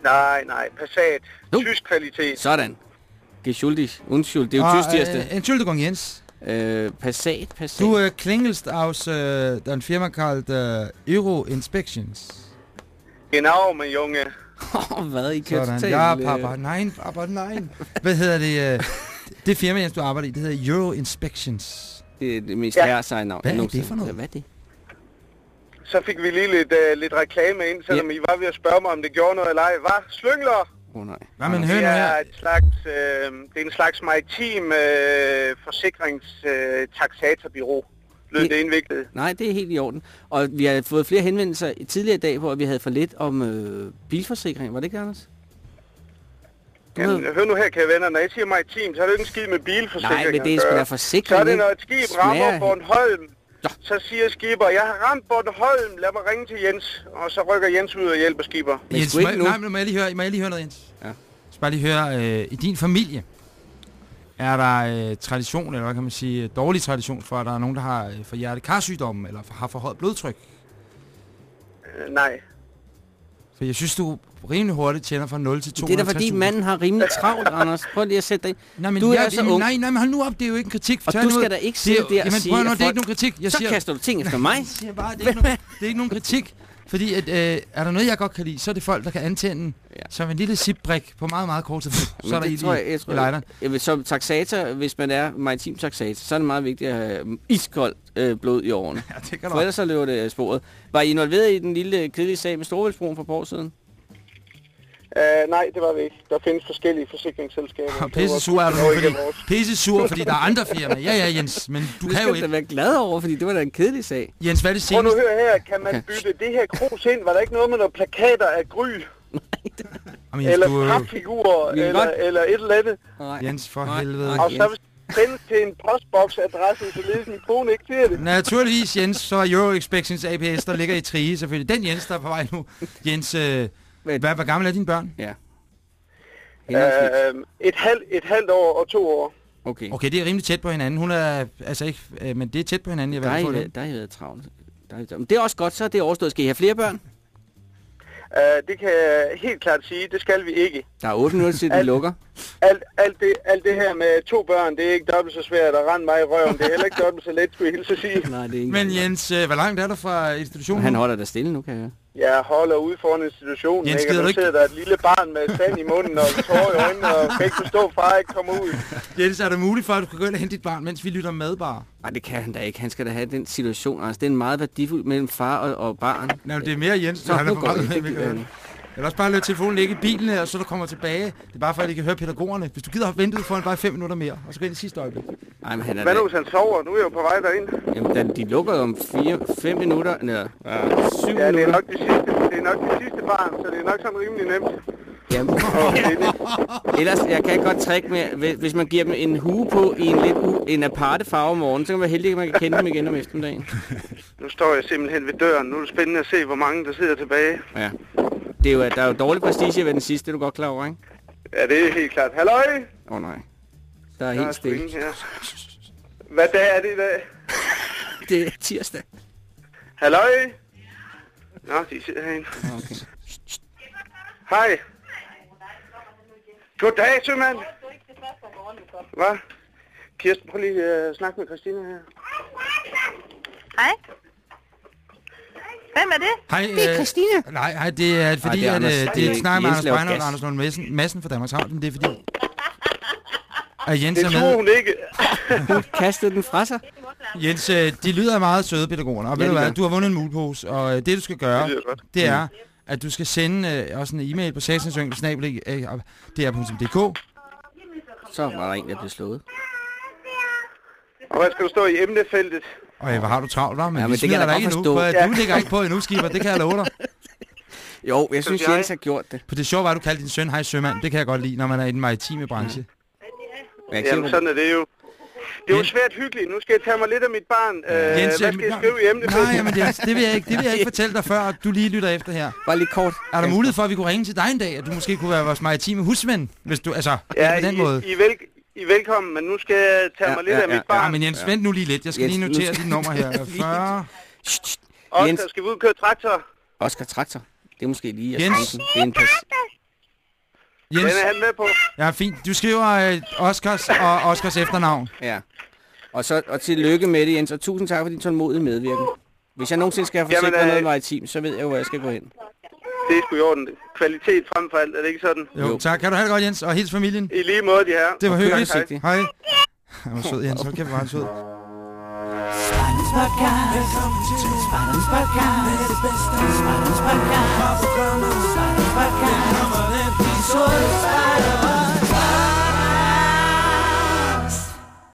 [SPEAKER 11] Nej, nej, Passat.
[SPEAKER 3] Nu.
[SPEAKER 11] Tysk kvalitet.
[SPEAKER 3] Sådan. Geschuldig. Undskyld. Det er jo
[SPEAKER 2] Og,
[SPEAKER 3] tysk tirsdag.
[SPEAKER 2] äh, Entschuldigung, Jens.
[SPEAKER 3] Øh, Passat, Passat.
[SPEAKER 2] Du äh, klingelst aus äh, den Firma kalt äh, Euro Inspections.
[SPEAKER 11] Genau, min junge.
[SPEAKER 3] Åh, [laughs] hvad I kan
[SPEAKER 2] Sådan.
[SPEAKER 3] totalt,
[SPEAKER 2] Ja,
[SPEAKER 3] øh,
[SPEAKER 2] papa. Nej, papa, nej. Hvad hedder det? Øh, [laughs] det firma, Jens, du arbejder i, det hedder Euro Inspections.
[SPEAKER 3] Det er det mest
[SPEAKER 11] Ja.
[SPEAKER 3] herresejende navn.
[SPEAKER 2] Hvad er
[SPEAKER 3] nogensinde-
[SPEAKER 2] det for noget?
[SPEAKER 3] Ja, Hvad er det?
[SPEAKER 11] Så fik vi lige lidt, uh, lidt reklame ind, selvom I var ved at spørge mig, om det gjorde noget eller ej. Hvad? Slyngler?
[SPEAKER 3] Oh, nej.
[SPEAKER 2] Hvad men
[SPEAKER 11] Det
[SPEAKER 2] hør nu her.
[SPEAKER 11] er, et slags, øh, det er en slags maritim øh, forsikrings øh. Lød
[SPEAKER 3] Det-
[SPEAKER 11] det indviklet?
[SPEAKER 3] Nej, det er helt i orden. Og vi har fået flere henvendelser i- tidligere i dag på, at vi havde for lidt om øh, bilforsikring. Var det ikke det, Anders? Du
[SPEAKER 11] Jamen,
[SPEAKER 3] havde-
[SPEAKER 11] hør nu her, kære venner. Når jeg siger maritim, så er det ikke en skid med bilforsikring
[SPEAKER 3] Nej, men det er sgu da forsikring.
[SPEAKER 11] Så er det, når et skib
[SPEAKER 3] Smager
[SPEAKER 11] rammer
[SPEAKER 3] helt-
[SPEAKER 11] Bornholm,
[SPEAKER 3] Ja.
[SPEAKER 11] så siger skipper, jeg har ramt Bornholm, lad mig ringe til Jens. Og så rykker Jens ud og hjælper skipper.
[SPEAKER 3] Men
[SPEAKER 2] Jens, må, nej, men må jeg lige høre, må jeg lige høre noget, Jens?
[SPEAKER 3] Ja.
[SPEAKER 2] Skal bare lige høre, øh, i din familie, er der øh, tradition, eller hvad kan man sige, dårlig tradition for, at der er nogen, der har øh, for hjertekarsygdomme, eller har for højt blodtryk?
[SPEAKER 11] Øh, nej.
[SPEAKER 2] For jeg synes, du rimelig hurtigt tjener fra 0 til 250.000.
[SPEAKER 3] Det er da fordi manden har rimelig travlt, Anders. Prøv lige at sætte dig.
[SPEAKER 2] Nej, men
[SPEAKER 3] Du er
[SPEAKER 2] jeg,
[SPEAKER 3] så
[SPEAKER 2] jamen,
[SPEAKER 3] ung.
[SPEAKER 2] Nej, nej, men hold nu op, det er jo ikke en kritik.
[SPEAKER 3] Og du skal da ikke
[SPEAKER 2] Det
[SPEAKER 3] sidde der og
[SPEAKER 2] jamen,
[SPEAKER 3] sige,
[SPEAKER 2] prøv nu,
[SPEAKER 3] at
[SPEAKER 2] det er ikke nogen kritik. Jeg
[SPEAKER 3] Så
[SPEAKER 2] siger,
[SPEAKER 3] kaster du ting efter mig. [laughs]
[SPEAKER 2] jeg siger bare, det er, ikke nogen, det er ikke nogen kritik. Fordi at, øh, er der noget, jeg godt kan lide, så er det folk, der kan antænde
[SPEAKER 3] Ja.
[SPEAKER 2] som en lille zipbrik på meget, meget kort tid. [laughs] Så er der
[SPEAKER 3] det
[SPEAKER 2] ild
[SPEAKER 3] tror jeg,
[SPEAKER 2] i,
[SPEAKER 3] jeg
[SPEAKER 2] i
[SPEAKER 3] tror,
[SPEAKER 2] lighteren.
[SPEAKER 3] jeg som taxator, hvis man er maritim taxator, så er det meget vigtigt at have iskoldt øh, blod i årene. [laughs]
[SPEAKER 2] Ja, det kan
[SPEAKER 3] For ellers så løber det sporet. Var I involveret i den lille kedelige sag med Storvældsbroen for et år siden?
[SPEAKER 11] Uh, nej, det var vi ikke. Der findes forskellige forsikringsselskaber. Det [laughs]
[SPEAKER 2] pisse sur er du,
[SPEAKER 11] fuldstændig
[SPEAKER 2] fordi, pisse sur, fordi der er andre firmaer. Ja, ja, Jens, men du
[SPEAKER 3] Du
[SPEAKER 2] kan jo ikke.
[SPEAKER 3] være glad over, fordi det var da en kedelig sag.
[SPEAKER 2] Jens, hvad er det
[SPEAKER 11] Prøv nu
[SPEAKER 2] seneste?
[SPEAKER 11] høre her, kan man
[SPEAKER 3] Okay.
[SPEAKER 11] bytte det her krus ind? Var der ikke noget med nogle plakater af gry? [laughs]
[SPEAKER 2] Jens,
[SPEAKER 11] Eller
[SPEAKER 2] du, er
[SPEAKER 11] papfigurer? Eller, eller et eller andet?
[SPEAKER 3] Nej.
[SPEAKER 2] Jens, for
[SPEAKER 3] Nej,
[SPEAKER 2] helvede.
[SPEAKER 3] nej.
[SPEAKER 11] Og så sende til en postboksadresse, så lige min kone ikke ser det.
[SPEAKER 2] Naturligvis, Jens, så er Euro Expections APS, der ligger i Trige, selvfølgelig. Den Jens, der er på vej nu. Jens, øh,
[SPEAKER 3] Hvad-
[SPEAKER 2] hvad, hvor gammel er dine børn?
[SPEAKER 3] Ja. Henholdsvis.
[SPEAKER 11] Uh, et, halv, et halvt år og to år.
[SPEAKER 3] Okay.
[SPEAKER 2] Okay, det er rimelig tæt på hinanden. Hun er, altså ikke, øh, men det er tæt på hinanden, jeg
[SPEAKER 3] Der
[SPEAKER 2] få det.
[SPEAKER 3] der har I været travlt. Der I, men det er også godt, så er det overstået. Skal I have flere børn?
[SPEAKER 11] Uh, det kan jeg helt klart sige, det skal vi ikke.
[SPEAKER 3] Der er 8 minutter til, de
[SPEAKER 11] Alt-
[SPEAKER 3] lukker.
[SPEAKER 11] alt, alt, det, alt det her med to børn, det er ikke dobbelt så svært at rende mig i røven. Det er heller ikke dobbelt så let, skulle jeg hilse at sige. [laughs]
[SPEAKER 3] Nej, det er ikke
[SPEAKER 2] Men Jens, øh, hvor langt er du fra institutionen?
[SPEAKER 3] Han holder der stille nu, kan jeg høre.
[SPEAKER 11] Jeg holder ude foran institutionen,
[SPEAKER 2] Jens,
[SPEAKER 11] ikke? Og nu
[SPEAKER 2] ikke-
[SPEAKER 11] sidder der et lille barn med sand i munden og tårer i øjnene, og kan ikke forstå, at far ikke kommer ud. [laughs]
[SPEAKER 2] Jens, er det muligt for, at du kan gå ind og hente dit barn, mens vi lytter med bare?
[SPEAKER 3] Nej, det kan han da ikke. Han skal da have den situation. Altså, det er en meget værdifuld mellem far og, og barn.
[SPEAKER 2] Nej, det er mere Jens,
[SPEAKER 3] Så
[SPEAKER 2] han er meget
[SPEAKER 3] vi.
[SPEAKER 2] med, vil også bare lade telefonen ligge i bilen, her, og så du kommer tilbage. Det er bare for, at I kan høre pædagogerne. Hvis du gider have ventet, får han bare fem minutter mere, og så går ind i sidste øjeblik.
[SPEAKER 3] Nej, men han er
[SPEAKER 11] Hvad nu, hvis han sover? Nu er jeg jo på vej derind.
[SPEAKER 3] Jamen, da, de lukker om fire, fem minutter, eller ja, syv
[SPEAKER 11] Ja, det er nok det sidste, det er nok det sidste barn, så det er nok sådan rimelig nemt.
[SPEAKER 3] Jamen,
[SPEAKER 11] Okay, [laughs]
[SPEAKER 3] ellers, jeg kan godt trick med, hvis- hvis man giver dem en hue på i en lidt u, en aparte farve om morgenen, så kan man være heldig, at man kan kende dem igen om eftermiddagen.
[SPEAKER 11] nu står jeg simpelthen ved døren. Nu er det spændende at se, hvor mange der sidder tilbage.
[SPEAKER 3] Ja. Det er jo, der er jo dårlig prestige ved den sidste, det er du godt klar over, ikke?
[SPEAKER 11] Ja, det er helt klart. Halløj!
[SPEAKER 3] Åh oh, nej. Der er
[SPEAKER 11] Der er
[SPEAKER 3] helt
[SPEAKER 11] sgu
[SPEAKER 3] stille.
[SPEAKER 11] her. Hvad dag er det i dag? [laughs]
[SPEAKER 3] Det er tirsdag.
[SPEAKER 11] Halløj! Nå, de sidder herinde.
[SPEAKER 3] Okay.
[SPEAKER 11] Hej. Goddag, sømand. Hvad? Kirsten, prøv lige at uh, snakke med Christina her.
[SPEAKER 13] Hej. Hvem er det?
[SPEAKER 2] Hej,
[SPEAKER 13] Det er
[SPEAKER 2] øh,
[SPEAKER 13] Christine.
[SPEAKER 2] Nej, hej, det er fordi,
[SPEAKER 3] det er
[SPEAKER 2] at, øh,
[SPEAKER 3] Det er
[SPEAKER 2] er et snak med Anders Breiner og. Anders Lund Madsen, Madsen for Danmarks men det er fordi, at Jens
[SPEAKER 11] Det
[SPEAKER 2] er
[SPEAKER 11] tror hun ikke. [laughs]
[SPEAKER 3] Hun kastede den fra sig.
[SPEAKER 2] Jens, øh, de lyder meget søde, pædagogerne. Og
[SPEAKER 3] Ja,
[SPEAKER 2] ved du hvad, du har vundet en mulpose, og øh, det du skal gøre,
[SPEAKER 11] Det
[SPEAKER 2] det er, at du skal sende øh, også en e-mail på satsensøng.dr.dk.
[SPEAKER 3] Så var der en, der blev slået.
[SPEAKER 11] Og hvad skal du stå i emnefeltet?
[SPEAKER 2] Og øh, hvor har du travlt, hva'? Men,
[SPEAKER 3] Ja,
[SPEAKER 2] ja,
[SPEAKER 3] men
[SPEAKER 2] vi
[SPEAKER 3] det kan
[SPEAKER 2] smider
[SPEAKER 3] jeg da
[SPEAKER 2] ikke endnu.
[SPEAKER 3] forstå.
[SPEAKER 2] For,
[SPEAKER 11] Ja.
[SPEAKER 2] Du ligger ikke på endnu, Skipper. Det kan jeg love dig. [laughs]
[SPEAKER 3] Jo, jeg synes. Jens har gjort det.
[SPEAKER 2] For det sjove var, at du kaldte din søn Hej Sømand. Det kan jeg godt lide, når man er i den maritime branche.
[SPEAKER 3] Kan
[SPEAKER 11] Jamen, sådan er det jo. Det er jo svært hyggeligt. Nu skal jeg tage mig lidt af mit barn. Øh, hvad
[SPEAKER 2] Jens,
[SPEAKER 11] skal
[SPEAKER 2] øh,
[SPEAKER 11] jeg skrive i emnefeltet?
[SPEAKER 2] Nej, men Jens, det vil jeg ikke, det vil jeg ikke fortælle dig før, at du lige lytter efter her.
[SPEAKER 3] Bare lige kort.
[SPEAKER 2] Er der mulighed for, at vi kunne ringe til dig en dag, at du måske kunne være vores maritime husven, hvis du, altså,
[SPEAKER 11] Ja,
[SPEAKER 2] på den
[SPEAKER 11] I,
[SPEAKER 2] måde?
[SPEAKER 11] I, vel, I er velkommen, men nu skal jeg tage
[SPEAKER 3] Ja,
[SPEAKER 11] mig lidt
[SPEAKER 3] ja,
[SPEAKER 11] af mit
[SPEAKER 3] ja,
[SPEAKER 11] barn.
[SPEAKER 2] Ja, men Jens, vent nu lige lidt. Jeg skal
[SPEAKER 3] Jens,
[SPEAKER 2] lige notere
[SPEAKER 3] skal-
[SPEAKER 2] dit nummer her. [laughs] 40.
[SPEAKER 3] Shh, shh.
[SPEAKER 11] Oscar,
[SPEAKER 3] Jens.
[SPEAKER 11] skal vi ud og køre traktor?
[SPEAKER 3] Oscar Traktor. Det er måske lige
[SPEAKER 2] Jens.
[SPEAKER 3] Jens. Det er en pas.
[SPEAKER 2] Jens,
[SPEAKER 11] Den er han med på.
[SPEAKER 2] ja, fint. Du skriver øh, Oscars og Oscars efternavn.
[SPEAKER 3] Ja. Og så og tillykke med det, Jens. Og tusind tak for din tålmodige medvirken. Hvis jeg nogensinde skal have forsikret
[SPEAKER 11] øh,
[SPEAKER 3] noget maritim, så ved jeg jo, hvor jeg skal gå hen.
[SPEAKER 11] Det er sgu i orden. Kvalitet frem for alt, er det ikke sådan?
[SPEAKER 2] Jo,
[SPEAKER 3] Jo.
[SPEAKER 2] tak. Kan du have det godt, Jens? Og hils familien.
[SPEAKER 11] I lige måde, de her.
[SPEAKER 2] Det var hyggeligt.
[SPEAKER 3] forsigtigt.
[SPEAKER 2] Hej. Han var sød, Jens. Hold kæft, hvor var han sød.
[SPEAKER 1] Spartans Podcast. Spartans Podcast. Det bedste. Spartans Podcast. Spartans Podcast. Sorte spejder.